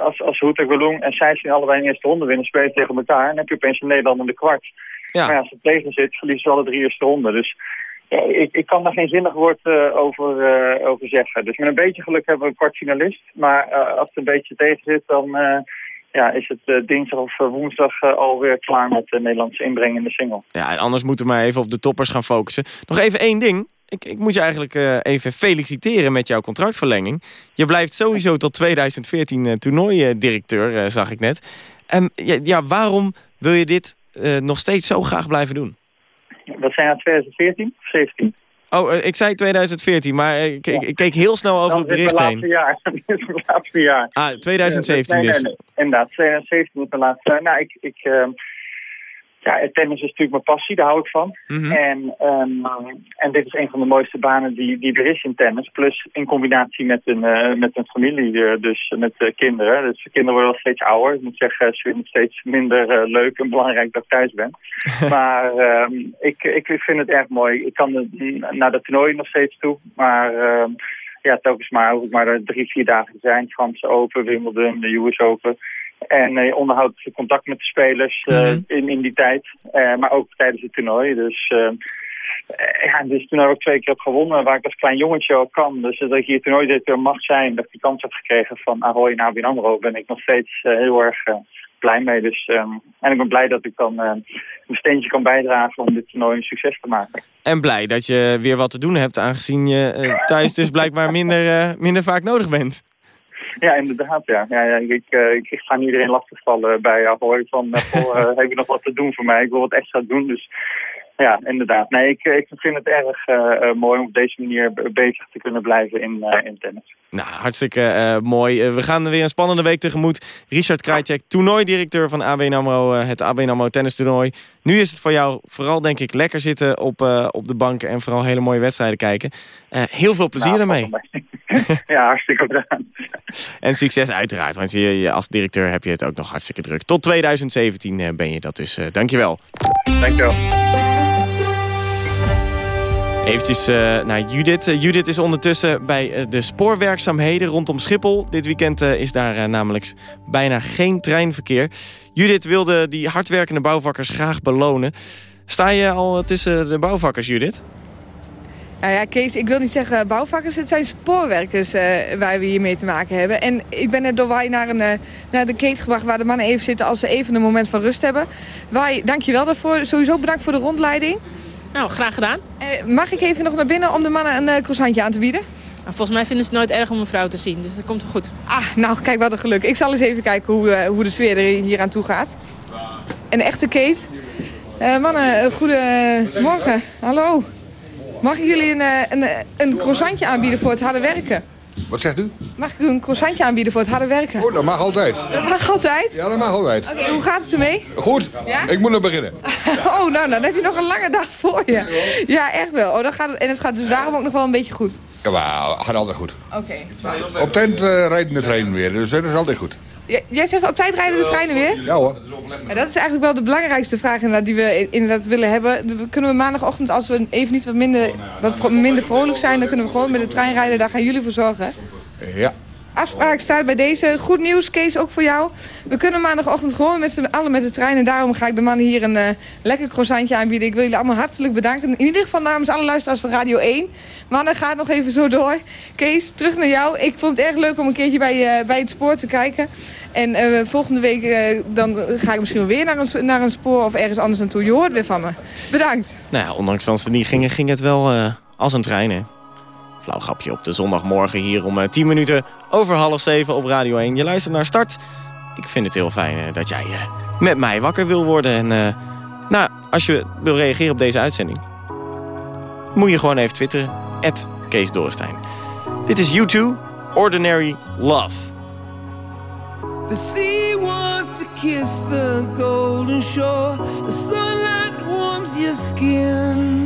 als, als Hoeta Golung en Sijsling allebei in eerste ronde winnen, spelen tegen elkaar. Dan heb je opeens een Nederland in de kwart. Ja. Maar ja, als het tegen zit, verliezen ze alle drie eerste ronde. Dus ik, ik kan daar geen zinnig woord uh, over, uh, over zeggen. Dus met een beetje geluk hebben we een kwartfinalist. Maar als het een beetje tegen zit, dan ja, is het dinsdag of woensdag alweer klaar met de Nederlandse inbreng in de single. Ja, anders moeten we maar even op de toppers gaan focussen. Nog even één ding. Ik, ik, moet je eigenlijk even feliciteren met jouw contractverlenging. Je blijft sowieso tot 2014 uh, toernooidirecteur, zag ik net. En ja, ja, waarom wil je dit nog steeds zo graag blijven doen? Wat zijn nou 2014 of 17? Oh, ik zei 2014, maar ik, ik, ik keek heel snel over het bericht heen. Dat is mijn laatste jaar. Dat is mijn laatste jaar. Ah, 2017 nee, nee, dus. Nee, inderdaad, 2017 is mijn laatste. Nou, ik... ik uh, ja, tennis is natuurlijk mijn passie, daar hou ik van. Mm -hmm. en, um, en dit is een van de mooiste banen die, die er is in tennis. Plus in combinatie met een, uh, met een familie, uh, dus met uh, kinderen. Dus de kinderen worden wel steeds ouder. Ik moet zeggen, ze vinden het steeds minder leuk en belangrijk dat ik thuis ben. maar um, ik, ik vind het erg mooi. Ik kan de, naar de toernooi nog steeds toe. Maar ja, telkens maar hoef ik maar er drie, vier dagen te zijn. Franse Open, Wimbledon, de US Open. En uh, je onderhoudt contact met de spelers uh, mm -hmm. in, in die tijd. Uh, maar ook tijdens het toernooi. Dus ja, dus toen ook twee keer heb gewonnen waar ik als klein jongetje al kan. Dus dat ik hier toernooidirecteur mag zijn, dat ik die kans heb gekregen van Ahoy en ABN AMRO, ben ik nog steeds heel erg blij mee. Dus, um, en ik ben blij dat ik dan een steentje kan bijdragen om dit toernooi een succes te maken. En blij dat je weer wat te doen hebt, aangezien je thuis dus blijkbaar minder, minder vaak nodig bent. Ja, inderdaad. Ja. Ja, ja, ik, uh, ik, ik ga iedereen lastigvallen bij Ahoy van uh, uh, heb je nog wat te doen voor mij? Ik wil wat extra doen. Dus ja, inderdaad. Nee, ik, ik vind het erg uh, mooi om op deze manier bezig te kunnen blijven in, in tennis. Nou, hartstikke uh, mooi. we gaan weer een spannende week tegemoet. Richard Krajcek, toernooidirecteur van ABN AMRO, het ABN AMRO tennis toernooi. Nu is het voor jou vooral, denk ik, lekker zitten op, op de bank en vooral hele mooie wedstrijden kijken. heel veel plezier nou, ermee. ja, hartstikke bedankt. En succes uiteraard, want je, je, als directeur heb je het ook nog hartstikke druk. Tot 2017 ben je dat dus. dankjewel. Dankjewel. Eventjes uh, naar Judith. Uh, Judith is ondertussen bij uh, de spoorwerkzaamheden rondom Schiphol. Dit weekend is daar namelijk bijna geen treinverkeer. Judith wilde die hardwerkende bouwvakkers graag belonen. Sta je al tussen de bouwvakkers, Judith? Nou ja, Kees, ik wil niet zeggen bouwvakkers. Het zijn spoorwerkers waar we hier mee te maken hebben. En ik ben net door Waai naar, een, de keet gebracht waar de mannen even zitten als ze even een moment van rust hebben. Waai, dank je wel daarvoor. Sowieso bedankt voor de rondleiding. Nou, graag gedaan. Uh, mag ik even nog naar binnen om de mannen een uh, croissantje aan te bieden? Nou, volgens mij vinden ze het nooit erg om een vrouw te zien, dus dat komt wel goed. Ah, nou, kijk wat een geluk. Ik zal eens even kijken hoe, uh, hoe de sfeer er hier aan toe gaat. Een echte Kate. mannen, goedemorgen. Hallo. Mag ik jullie een, een, een croissantje aanbieden voor het harde werken? Wat zegt u? Mag ik u een croissantje aanbieden voor het harde werken? Oh, dat mag altijd. Dat mag altijd? Ja, dat mag altijd. Oké, okay, hoe gaat het ermee? Goed. Ja? Ik moet nog beginnen. oh, nou, dan heb je nog een lange dag voor je. Ja, echt wel. Oh, dan gaat het, en het gaat dus daarom ook nog wel een beetje goed? Ja, maar gaat altijd goed. Oké. Okay. Op tent uh, rijden de treinen weer, dus dat is altijd goed. Jij zegt op tijd rijden de treinen weer? Ja hoor. Ja, dat is eigenlijk wel de belangrijkste vraag inderdaad, die we inderdaad willen hebben. Kunnen we maandagochtend, als we even niet wat minder, wat minder vrolijk zijn... dan kunnen we gewoon met de trein rijden. Daar gaan jullie voor zorgen. Ja. Afspraak staat bij deze. Goed nieuws, Kees, ook voor jou. We kunnen maandagochtend gewoon met z'n allen met de trein. En daarom ga ik de mannen hier een uh, lekker croissantje aanbieden. Ik wil jullie allemaal hartelijk bedanken. In ieder geval namens alle luisteraars van Radio 1. Mannen, gaat nog even zo door. Kees, terug naar jou. Ik vond het erg leuk om een keertje bij, uh, bij het spoor te kijken. En uh, volgende week dan ga ik misschien weer naar een, naar een spoor of ergens anders naartoe. Je hoort weer van me. Bedankt. Nou ja, ondanks dat ze niet gingen, ging het wel als een trein, hè? Flauw grapje op de zondagmorgen hier om uh, 10 minuten over half 7 op Radio 1. Je luistert naar Start. Ik vind het heel fijn uh, dat jij uh, met mij wakker wil worden. En nou, als je wil reageren op deze uitzending... moet je gewoon even twitteren. Kees Dorrestein. Dit is U2, Ordinary Love. The sea wants to kiss the golden shore. The sunlight warms your skin.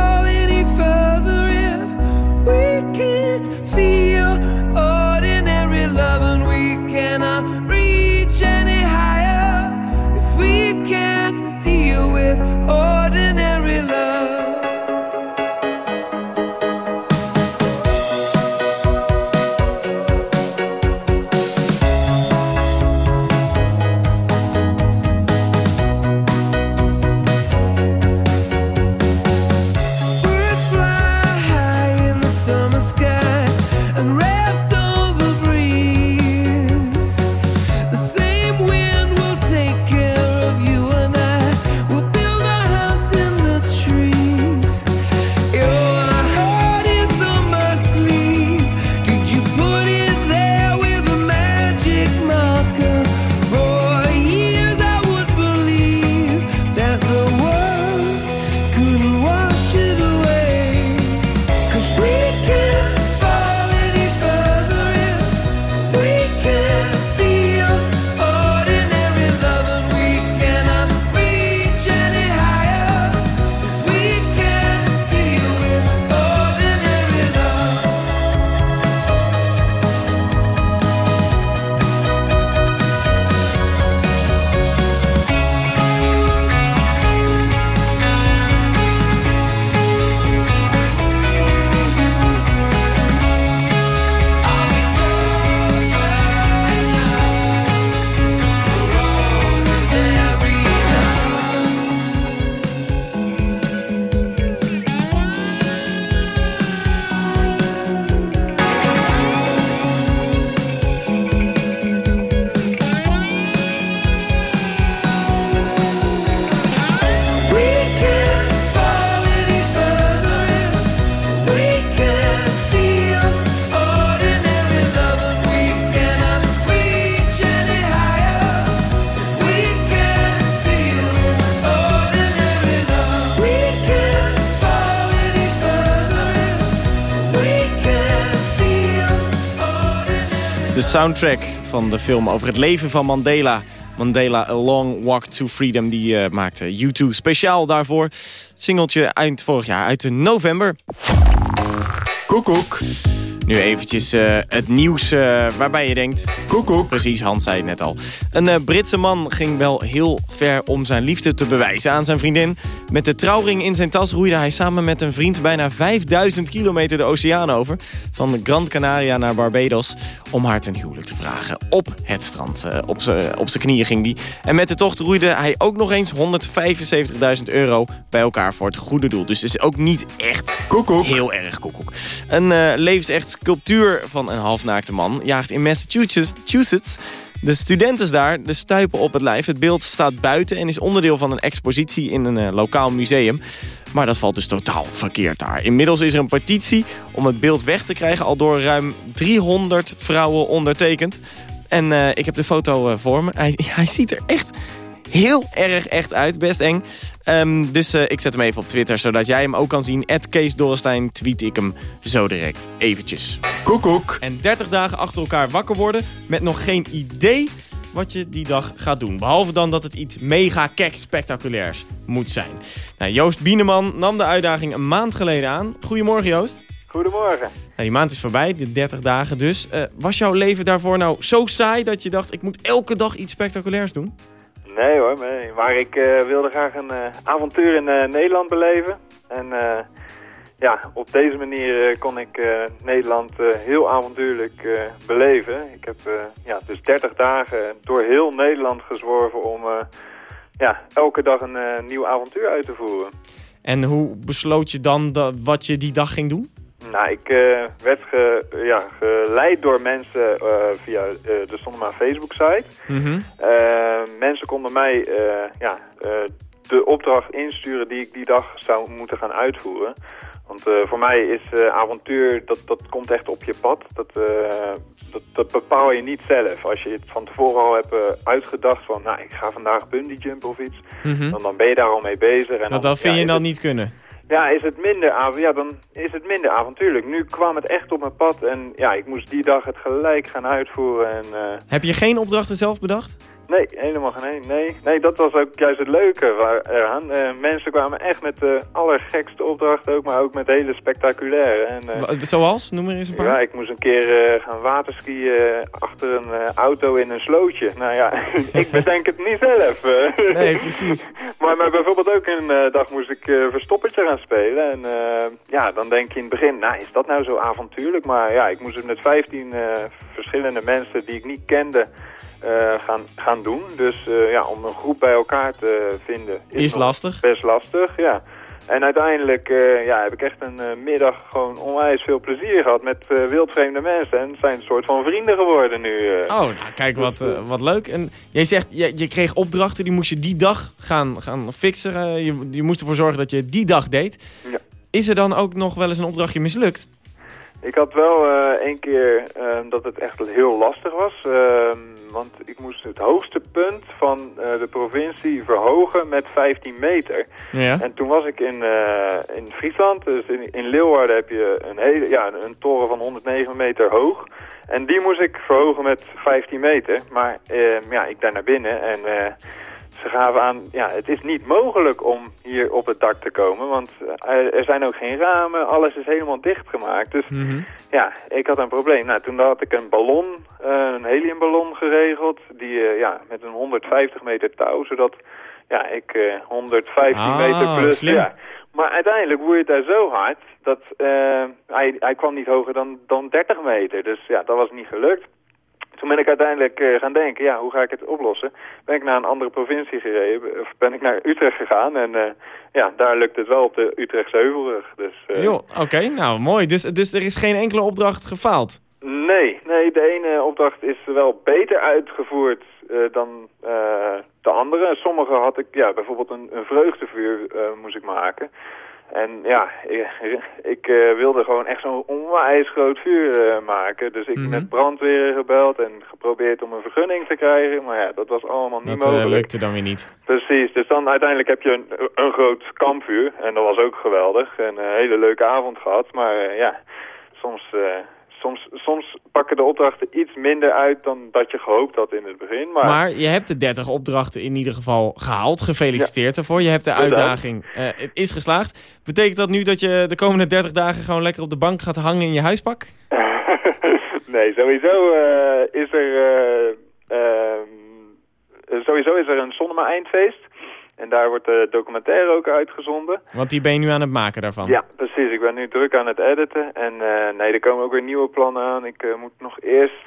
love, De soundtrack van de film over het leven van Mandela. Mandela A Long Walk to Freedom. Die eh, maakte U2 speciaal daarvoor. Singeltje eind vorig jaar uit november. Koekoek. Nu eventjes eh, het nieuws eh, waarbij je denkt... Koekoek. Precies, Hans zei het net al. Een eh, Britse man ging wel heel ver om zijn liefde te bewijzen aan zijn vriendin. Met de trouwring in zijn tas roeide hij samen met een vriend... bijna 5000 kilometer de oceaan over. Van Gran Canaria naar Barbados. Om haar ten huwelijk te vragen. Op het strand. Op zijn knieën ging die. En met de tocht roeide hij ook nog eens 175.000 euro bij elkaar voor het goede doel. Dus het is ook niet echt Koekoek. heel erg koekoek. Een levensecht sculptuur van een halfnaakte man jaagt in Massachusetts de studenten daar de stuipen op het lijf. Het beeld staat buiten en is onderdeel van een expositie in een eh, lokaal museum. Maar dat valt dus totaal verkeerd daar. Inmiddels is er een petitie om het beeld weg te krijgen... al door ruim 300 vrouwen ondertekend. En eh, ik heb de foto eh, voor me. Hij, hij ziet er echt heel erg echt uit. Best eng. Ehm, dus eh, ik zet hem even op Twitter, zodat jij hem ook kan zien. Kees Dorrestein tweet ik hem zo direct eventjes. Koekoek. En 30 dagen achter elkaar wakker worden met nog geen idee wat je die dag gaat doen. Behalve dan dat het iets mega kek spectaculairs moet zijn. Nou, Joost Bieneman nam de uitdaging een maand geleden aan. Goedemorgen Joost. Goedemorgen. Nou, die maand is voorbij, de 30 dagen dus. Eh, was jouw leven daarvoor nou zo saai dat je dacht... ik moet elke dag iets spectaculairs doen? Nee hoor, maar ik eh, wilde graag een eh, avontuur in eh, Nederland beleven. En ja, op deze manier kon ik Nederland heel avontuurlijk beleven. Ik heb ja, dus 30 dagen door heel Nederland gezworven om ja, elke dag een nieuw avontuur uit te voeren. En hoe besloot je dan wat je die dag ging doen? Nou, ik eh, werd ge, ja, geleid door mensen eh, via eh, de Sonoma Facebook-site. Mhm. Eh, mensen konden mij eh, ja, eh, de opdracht insturen die ik die dag zou moeten gaan uitvoeren. Want eh, voor mij is eh, avontuur, dat, dat komt echt op je pad. Dat, eh, dat, dat bepaal je niet zelf. Als je het van tevoren al hebt eh, uitgedacht van, nou, ik ga vandaag bungee jump of iets. Mhm. Dan, dan ben je daar al mee bezig. En Dat, dan, dat vind ja, je dan niet kunnen. Ja, is het minder av ja, dan is het minder avontuurlijk. Nu kwam het echt op mijn pad en ja, ik moest die dag het gelijk gaan uitvoeren. En, eh, Heb je geen opdrachten zelf bedacht? Nee, helemaal geen. Nee, nee, dat was ook juist het leuke eraan. Eh, mensen kwamen echt met de allergekste opdrachten ook, maar ook met hele spectaculaire. En, eh, Zoals? Noem er eens een paar. ja, ik moest een keer eh, gaan waterskiën achter een auto in een slootje. Nou ja, ik bedenk het niet zelf. Nee, precies. Maar, maar bijvoorbeeld ook een dag moest ik verstoppertje gaan spelen. En ja, dan denk je in het begin, nou is dat nou zo avontuurlijk? Maar ja, ik moest het met 15 eh, verschillende mensen die ik niet kende eh, gaan, gaan doen. Dus eh, ja, om een groep bij elkaar te vinden Is lastig. Best lastig, ja. En uiteindelijk eh, ja, heb ik echt een middag gewoon onwijs veel plezier gehad met wildvreemde mensen. En zijn een soort van vrienden geworden nu. Oh, nou kijk, wat, wat leuk. En jij zegt, je, je kreeg opdrachten, die moest je die dag gaan, gaan fixen. Je, je moest ervoor zorgen dat je die dag deed. Ja. Is er dan ook nog wel eens een opdrachtje mislukt? Ik had wel eh één keer eh, dat het echt heel lastig was. ehm, want ik moest het hoogste punt van eh, de provincie verhogen met 15 meter. Ja. En toen was ik in, eh, in Friesland. Dus in, in Leeuwarden heb je een, hele, ja, een, een toren van 109 meter hoog. En die moest ik verhogen met 15 meter. Maar ehm, ja, ik daar naar binnen en... ze gaven aan, ja, het is niet mogelijk om hier op het dak te komen, want eh, er zijn ook geen ramen, alles is helemaal dichtgemaakt. Dus ja, ik had een probleem. Nou, toen had ik een ballon, eh, een heliumballon geregeld, die eh, ja, met een 150 meter touw, zodat ja, ik eh 115 Ah, meter plus, slim. ja. Maar uiteindelijk woei het daar zo hard dat hij, hij kwam niet hoger dan, dan 30 meter. Dus ja, dat was niet gelukt. Toen ben ik uiteindelijk eh, gaan denken, ja, hoe ga ik het oplossen? Ben ik naar een andere provincie gereden, of ben ik naar Utrecht gegaan. En eh, ja, daar lukt het wel op de Utrechtse Heuvelrug. Dus, eh, Joh, oké, nou mooi. Dus, dus er is geen enkele opdracht gefaald? Nee, nee, de ene opdracht is wel beter uitgevoerd eh, dan eh, de andere. Sommige had ik, ja, bijvoorbeeld een, een vreugdevuur eh, moest ik maken. En ja, ik, ik eh, wilde gewoon echt zo'n onwijs groot vuur eh, maken. Dus ik Mhm. met brandweer gebeld en geprobeerd om een vergunning te krijgen. Maar ja, dat was allemaal niet Dat eh, mogelijk. lukte dan weer niet. Precies, dus dan uiteindelijk heb je een, een groot kampvuur. En dat was ook geweldig. En een hele leuke avond gehad. Maar ja, soms, soms, soms pakken de opdrachten iets minder uit dan dat je gehoopt had in het begin. Maar, Maar je hebt de 30 opdrachten in ieder geval gehaald. Gefeliciteerd ervoor. Je hebt de uitdaging. eh, het is geslaagd. Betekent dat nu dat je de komende 30 dagen gewoon lekker op de bank gaat hangen in je huispak? nee, sowieso eh, is er... eh, ehm, eh, sowieso is er een Sonnema eindfeest. En daar wordt de documentaire ook uitgezonden. Want die ben je nu aan het maken daarvan. Ja, precies. Ik ben nu druk aan het editen. En eh, nee, er komen ook weer nieuwe plannen aan. Ik eh, moet nog eerst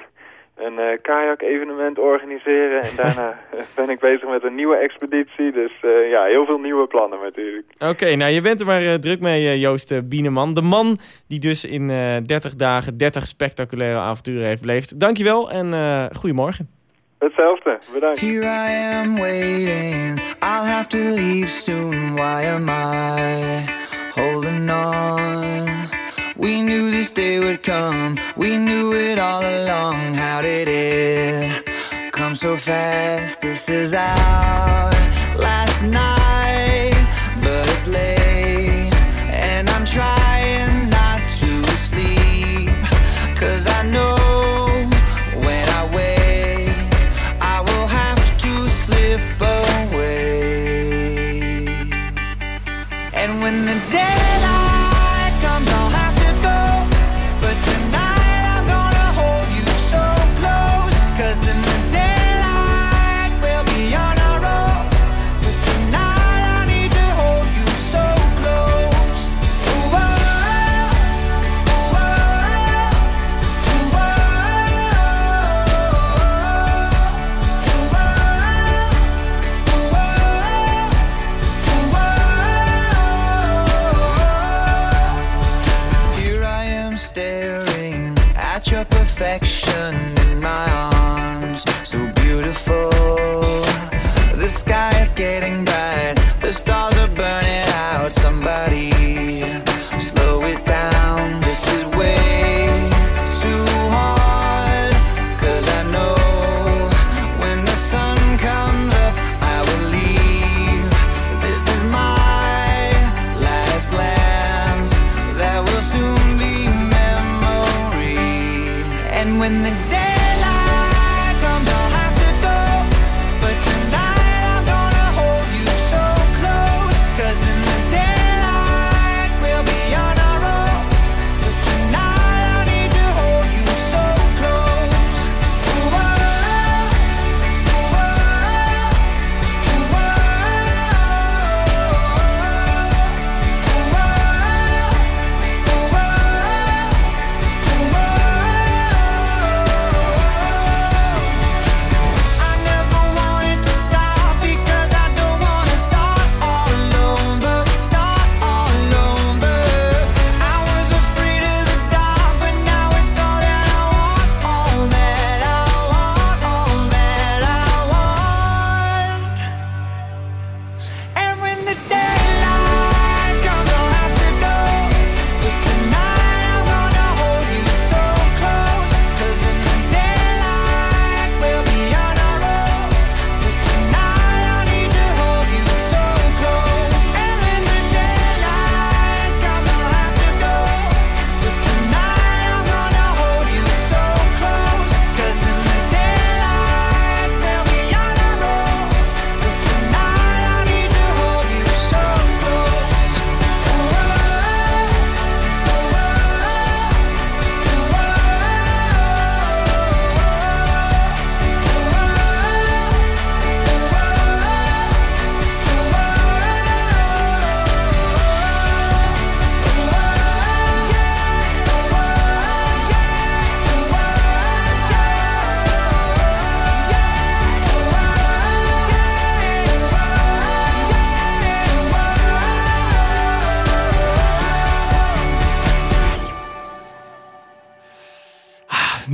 een eh kajak-evenement organiseren. En daarna ben ik bezig met een nieuwe expeditie. Dus ja, heel veel nieuwe plannen natuurlijk. Oké, nou je bent er maar druk mee, Joost Bieneman. De man die dus in eh 30 dagen 30 spectaculaire avonturen heeft beleefd. Dankjewel en goedemorgen. Hetzelfde, bedankt. Here I am waiting. I'll have to leave soon. Why am I holding on? We knew this day would come. We knew it all along. How did it come so fast? This is our last night, but it's late.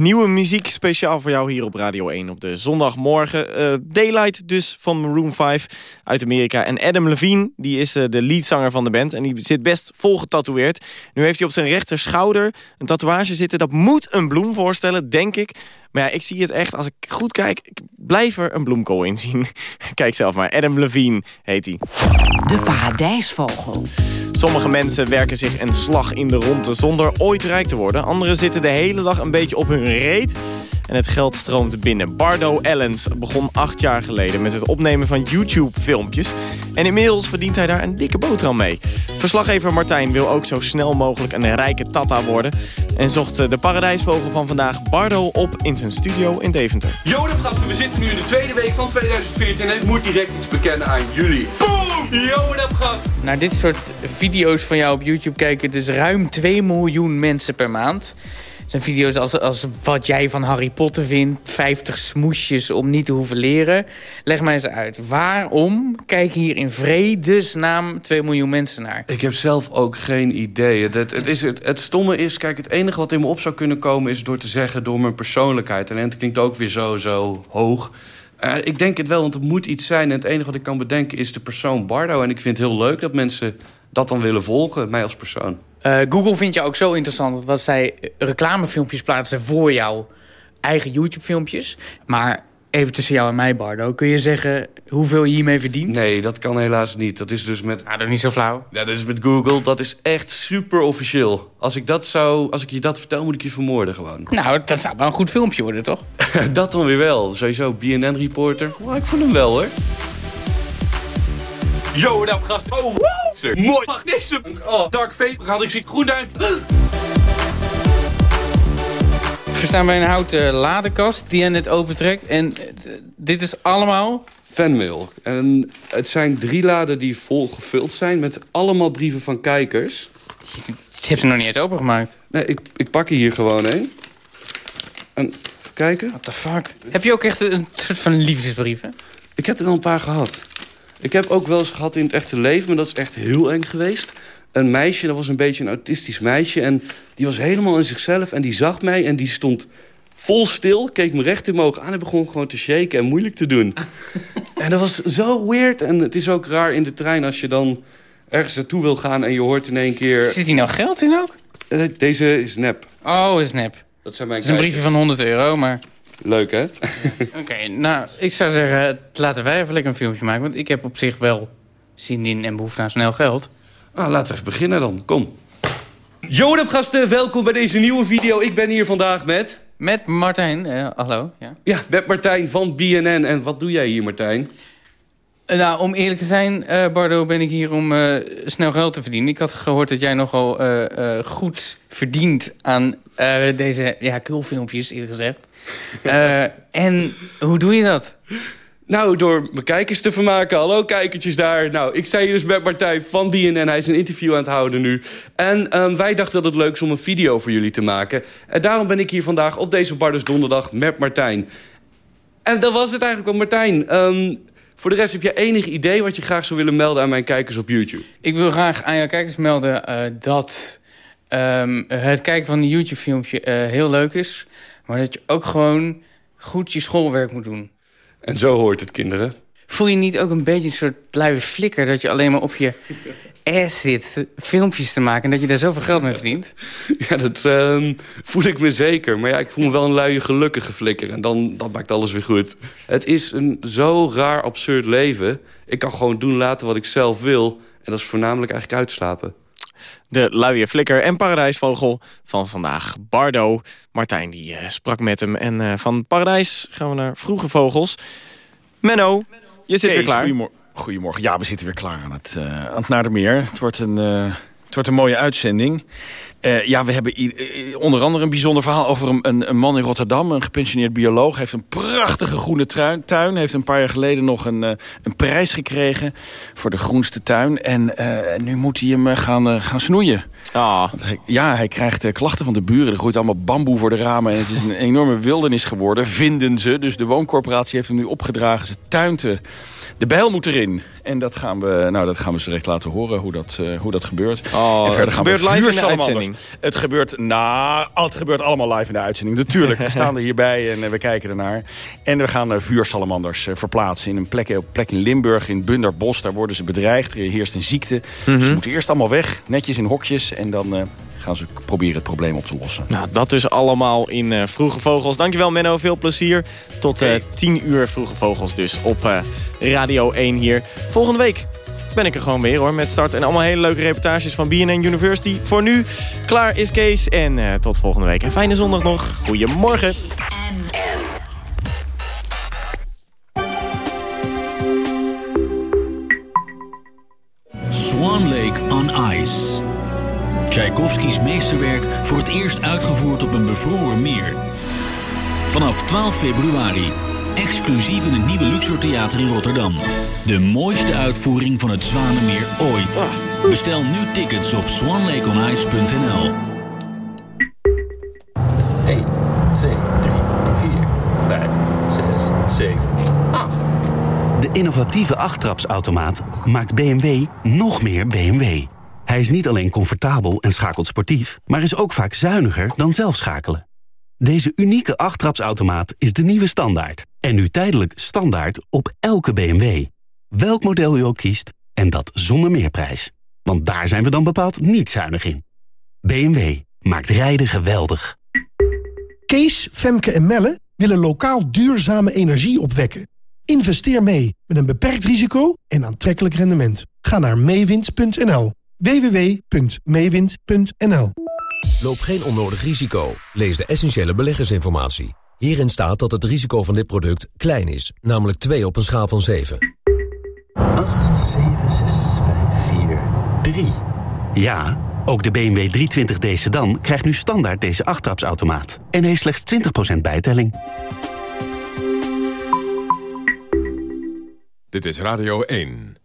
Nieuwe muziek speciaal voor jou hier op Radio 1 op de zondagmorgen. Eh, Daylight dus van Maroon 5 uit Amerika. En Adam Levine, die is eh, de leadzanger van de band. En die zit best vol getatoeëerd. Nu heeft hij op zijn rechter schouder een tatoeage zitten. Dat moet een bloem voorstellen, denk ik. Maar ja, ik zie het echt, als ik goed kijk, ik blijf er een bloemkool in zien. Kijk zelf maar, Adam Levine heet hij. De paradijsvogel. Sommige mensen werken zich een slag in de ronde zonder ooit rijk te worden. Anderen zitten de hele dag een beetje op hun reet. En het geld stroomt binnen. Bardo Ellens begon acht jaar geleden met het opnemen van YouTube-filmpjes. En inmiddels verdient hij daar een dikke boterham mee. Verslaggever Martijn wil ook zo snel mogelijk een rijke tata worden. En zocht de paradijsvogel van vandaag Bardo op in zijn studio in Deventer. Jodepgasten, we zitten nu in de tweede week van 2014 en ik moet direct iets bekennen aan jullie. Boom! Jodepgast! Naar dit soort video's van jou op YouTube kijken dus ruim 2 miljoen mensen per maand. Zijn video's als, als wat jij van Harry Potter vindt. 50 smoesjes om niet te hoeven leren. Leg mij eens uit. Waarom kijken hier in vredesnaam 2 miljoen mensen naar? Ik heb zelf ook geen idee. Het, het, is, het, het stomme is, kijk, het enige wat in me op zou kunnen komen... is door te zeggen door mijn persoonlijkheid. En het klinkt ook weer zo, zo hoog. Eh, ik denk het wel, want het moet iets zijn. En het enige wat ik kan bedenken is de persoon Bardo. En ik vind het heel leuk dat mensen dat dan willen volgen, mij als persoon. Eh, Google vindt jou ook zo interessant dat zij reclamefilmpjes plaatsen voor jouw eigen YouTube-filmpjes. Maar even tussen jou en mij, Bardo, kun je zeggen hoeveel je hiermee verdient? Nee, dat kan helaas niet. Dat is dus met... Ah, dat is niet zo flauw. Ja, dat is met Google. Dat is echt super officieel. Als ik, dat zou, als ik je dat vertel, moet ik je vermoorden gewoon. Nou, dat zou wel een goed filmpje worden, toch? dat dan weer wel. Sowieso BNN-reporter. Maar ik vond hem wel, hoor. Yo, wat up, gast? Oh, Mooi! Mag deze... Oh, Dark Fate. Had ik ziet groen daar. We staan bij een houten ladekast die je net opentrekt. En eh, dit is allemaal... Fanmail. En het zijn drie laden die vol gevuld zijn met allemaal brieven van kijkers. Je hebt ze nog niet eens opengemaakt. Nee, ik, ik pak er hier gewoon een. En kijken. What the fuck? Heb je ook echt een soort van liefdesbrieven? Ik heb er al een paar gehad. Ik heb ook wel eens gehad in het echte leven, maar dat is echt heel eng geweest. Een meisje, dat was een beetje een autistisch meisje. En die was helemaal in zichzelf en die zag mij en die stond vol stil, keek me recht in mijn ogen aan... en begon gewoon te shaken en moeilijk te doen. en dat was zo weird. En het is ook raar in de trein als je dan ergens naartoe wil gaan... en je hoort in één keer... Zit hier nou geld in ook? Eh, deze is nep. Oh, is nep. Dat zijn mijn Het is een briefje van 100 euro, maar... Leuk, hè? Oké, nou, ik zou zeggen, laten wij even lekker een filmpje maken. Want ik heb op zich wel zin in en behoefte aan snel geld. Ah, laten we even beginnen dan. Kom. Yo, up, gasten. Welkom bij deze nieuwe video. Ik ben hier vandaag met... Met Martijn, eh, hallo. Ja. Ja, met Martijn van BNN. En wat doe jij hier, Martijn? Eh, Nou, om eerlijk te zijn, eh, Bardo, ben ik hier om eh, snel geld te verdienen. Ik had gehoord dat jij nogal goed verdient aan deze ja, kulfilmpjes, eerlijk gezegd. En hoe doe je dat? Nou, door mijn kijkers te vermaken. Hallo kijkertjes daar. Nou, ik sta hier dus met Martijn van BNN. Hij is een interview aan het houden nu. En ehm, wij dachten dat het leuk is om een video voor jullie te maken. En daarom ben ik hier vandaag op deze Bardos donderdag met Martijn. En dat was het eigenlijk al, Martijn. Ehm, voor de rest heb je enig idee wat je graag zou willen melden aan mijn kijkers op YouTube? Ik wil graag aan jouw kijkers melden eh, dat ehm, het kijken van een YouTube-filmpje eh, heel leuk is. Maar dat je ook gewoon goed je schoolwerk moet doen. En zo hoort het, kinderen. Voel je niet ook een beetje een soort luie flikker... dat je alleen maar op je ass zit filmpjes te maken... en dat je daar zoveel geld mee verdient? Ja, dat ehm, voel ik me zeker. Maar ja, ik voel me wel een luie gelukkige flikker. En dan, dan maakt alles weer goed. Het is een zo raar, absurd leven. Ik kan gewoon doen laten wat ik zelf wil. En dat is voornamelijk eigenlijk uitslapen. De luie flikker en paradijsvogel van vandaag. Bardo. Martijn die eh, sprak met hem. En eh, van paradijs gaan we naar vroege vogels. Menno, je zit weer klaar. Goedemor- Goedemorgen. Ja, we zitten weer klaar aan het, eh aan het Naardermeer. Het wordt een, eh, het wordt een mooie uitzending. Eh, ja, we hebben onder andere een bijzonder verhaal over een, een, een man in Rotterdam. Een gepensioneerd bioloog. Heeft een prachtige groene tuin. tuin. Heeft een paar jaar geleden nog een, een prijs gekregen voor de groenste tuin. En nu moet hij hem gaan, gaan snoeien. Hij- ja, hij krijgt klachten van de buren. Er groeit allemaal bamboe voor de ramen. En het is een enorme wildernis geworden, vinden ze. Dus de wooncorporatie heeft hem nu opgedragen zijn tuin te... De bijl moet erin. En dat gaan we, nou, dat gaan we zo direct laten horen, hoe dat, eh, hoe dat gebeurt. Oh, en het gebeurt live in de uitzending. Het gebeurt, nou, het gebeurt allemaal live in de uitzending. Natuurlijk, we staan er hierbij en eh, we kijken ernaar. En we gaan eh, vuursalamanders verplaatsen in een plek, op plek in Limburg, in Bunderbos. Daar worden ze bedreigd, er heerst een ziekte. Mhm. Ze moeten eerst allemaal weg, netjes in hokjes. En dan gaan ze proberen het probleem op te lossen. Nou, dat dus allemaal in eh, Vroege Vogels. Dankjewel Menno, veel plezier. Tot eh 10 uur Vroege Vogels dus op eh, Radio 1 hier. Volgende week ben ik er gewoon weer hoor. Met start en allemaal hele leuke reportages van BNN University. Voor nu, klaar is Kees. En eh, tot volgende week. En fijne zondag nog. Goedemorgen. Tchaikovskis meesterwerk voor het eerst uitgevoerd op een bevroren meer. Vanaf 12 februari, exclusief in het nieuwe Luxor Theater in Rotterdam. De mooiste uitvoering van het Zwanenmeer ooit. Bestel nu tickets op swanlakeonice.nl. 1, 2, 3, 4, 5, 6, 7, 8. De innovatieve achttrapsautomaat maakt BMW nog meer BMW. Hij is niet alleen comfortabel en schakelt sportief, maar is ook vaak zuiniger dan zelf schakelen. Deze unieke achttrapsautomaat is de nieuwe standaard. En nu tijdelijk standaard op elke BMW. Welk model u ook kiest, en dat zonder meerprijs. Want daar zijn we dan bepaald niet zuinig in. BMW maakt rijden geweldig. Kees, Femke en Melle willen lokaal duurzame energie opwekken. Investeer mee met een beperkt risico en aantrekkelijk rendement. Ga naar meewind.nl. www.meewind.nl Loop geen onnodig risico. Lees de essentiële beleggersinformatie. Hierin staat dat het risico van dit product klein is, namelijk 2 op een schaal van 7. 8, 7, 6, 5, 4, 3. Ja, ook de BMW 320d sedan krijgt nu standaard deze achttrapsautomaat. En heeft slechts 20% bijtelling. Dit is Radio 1.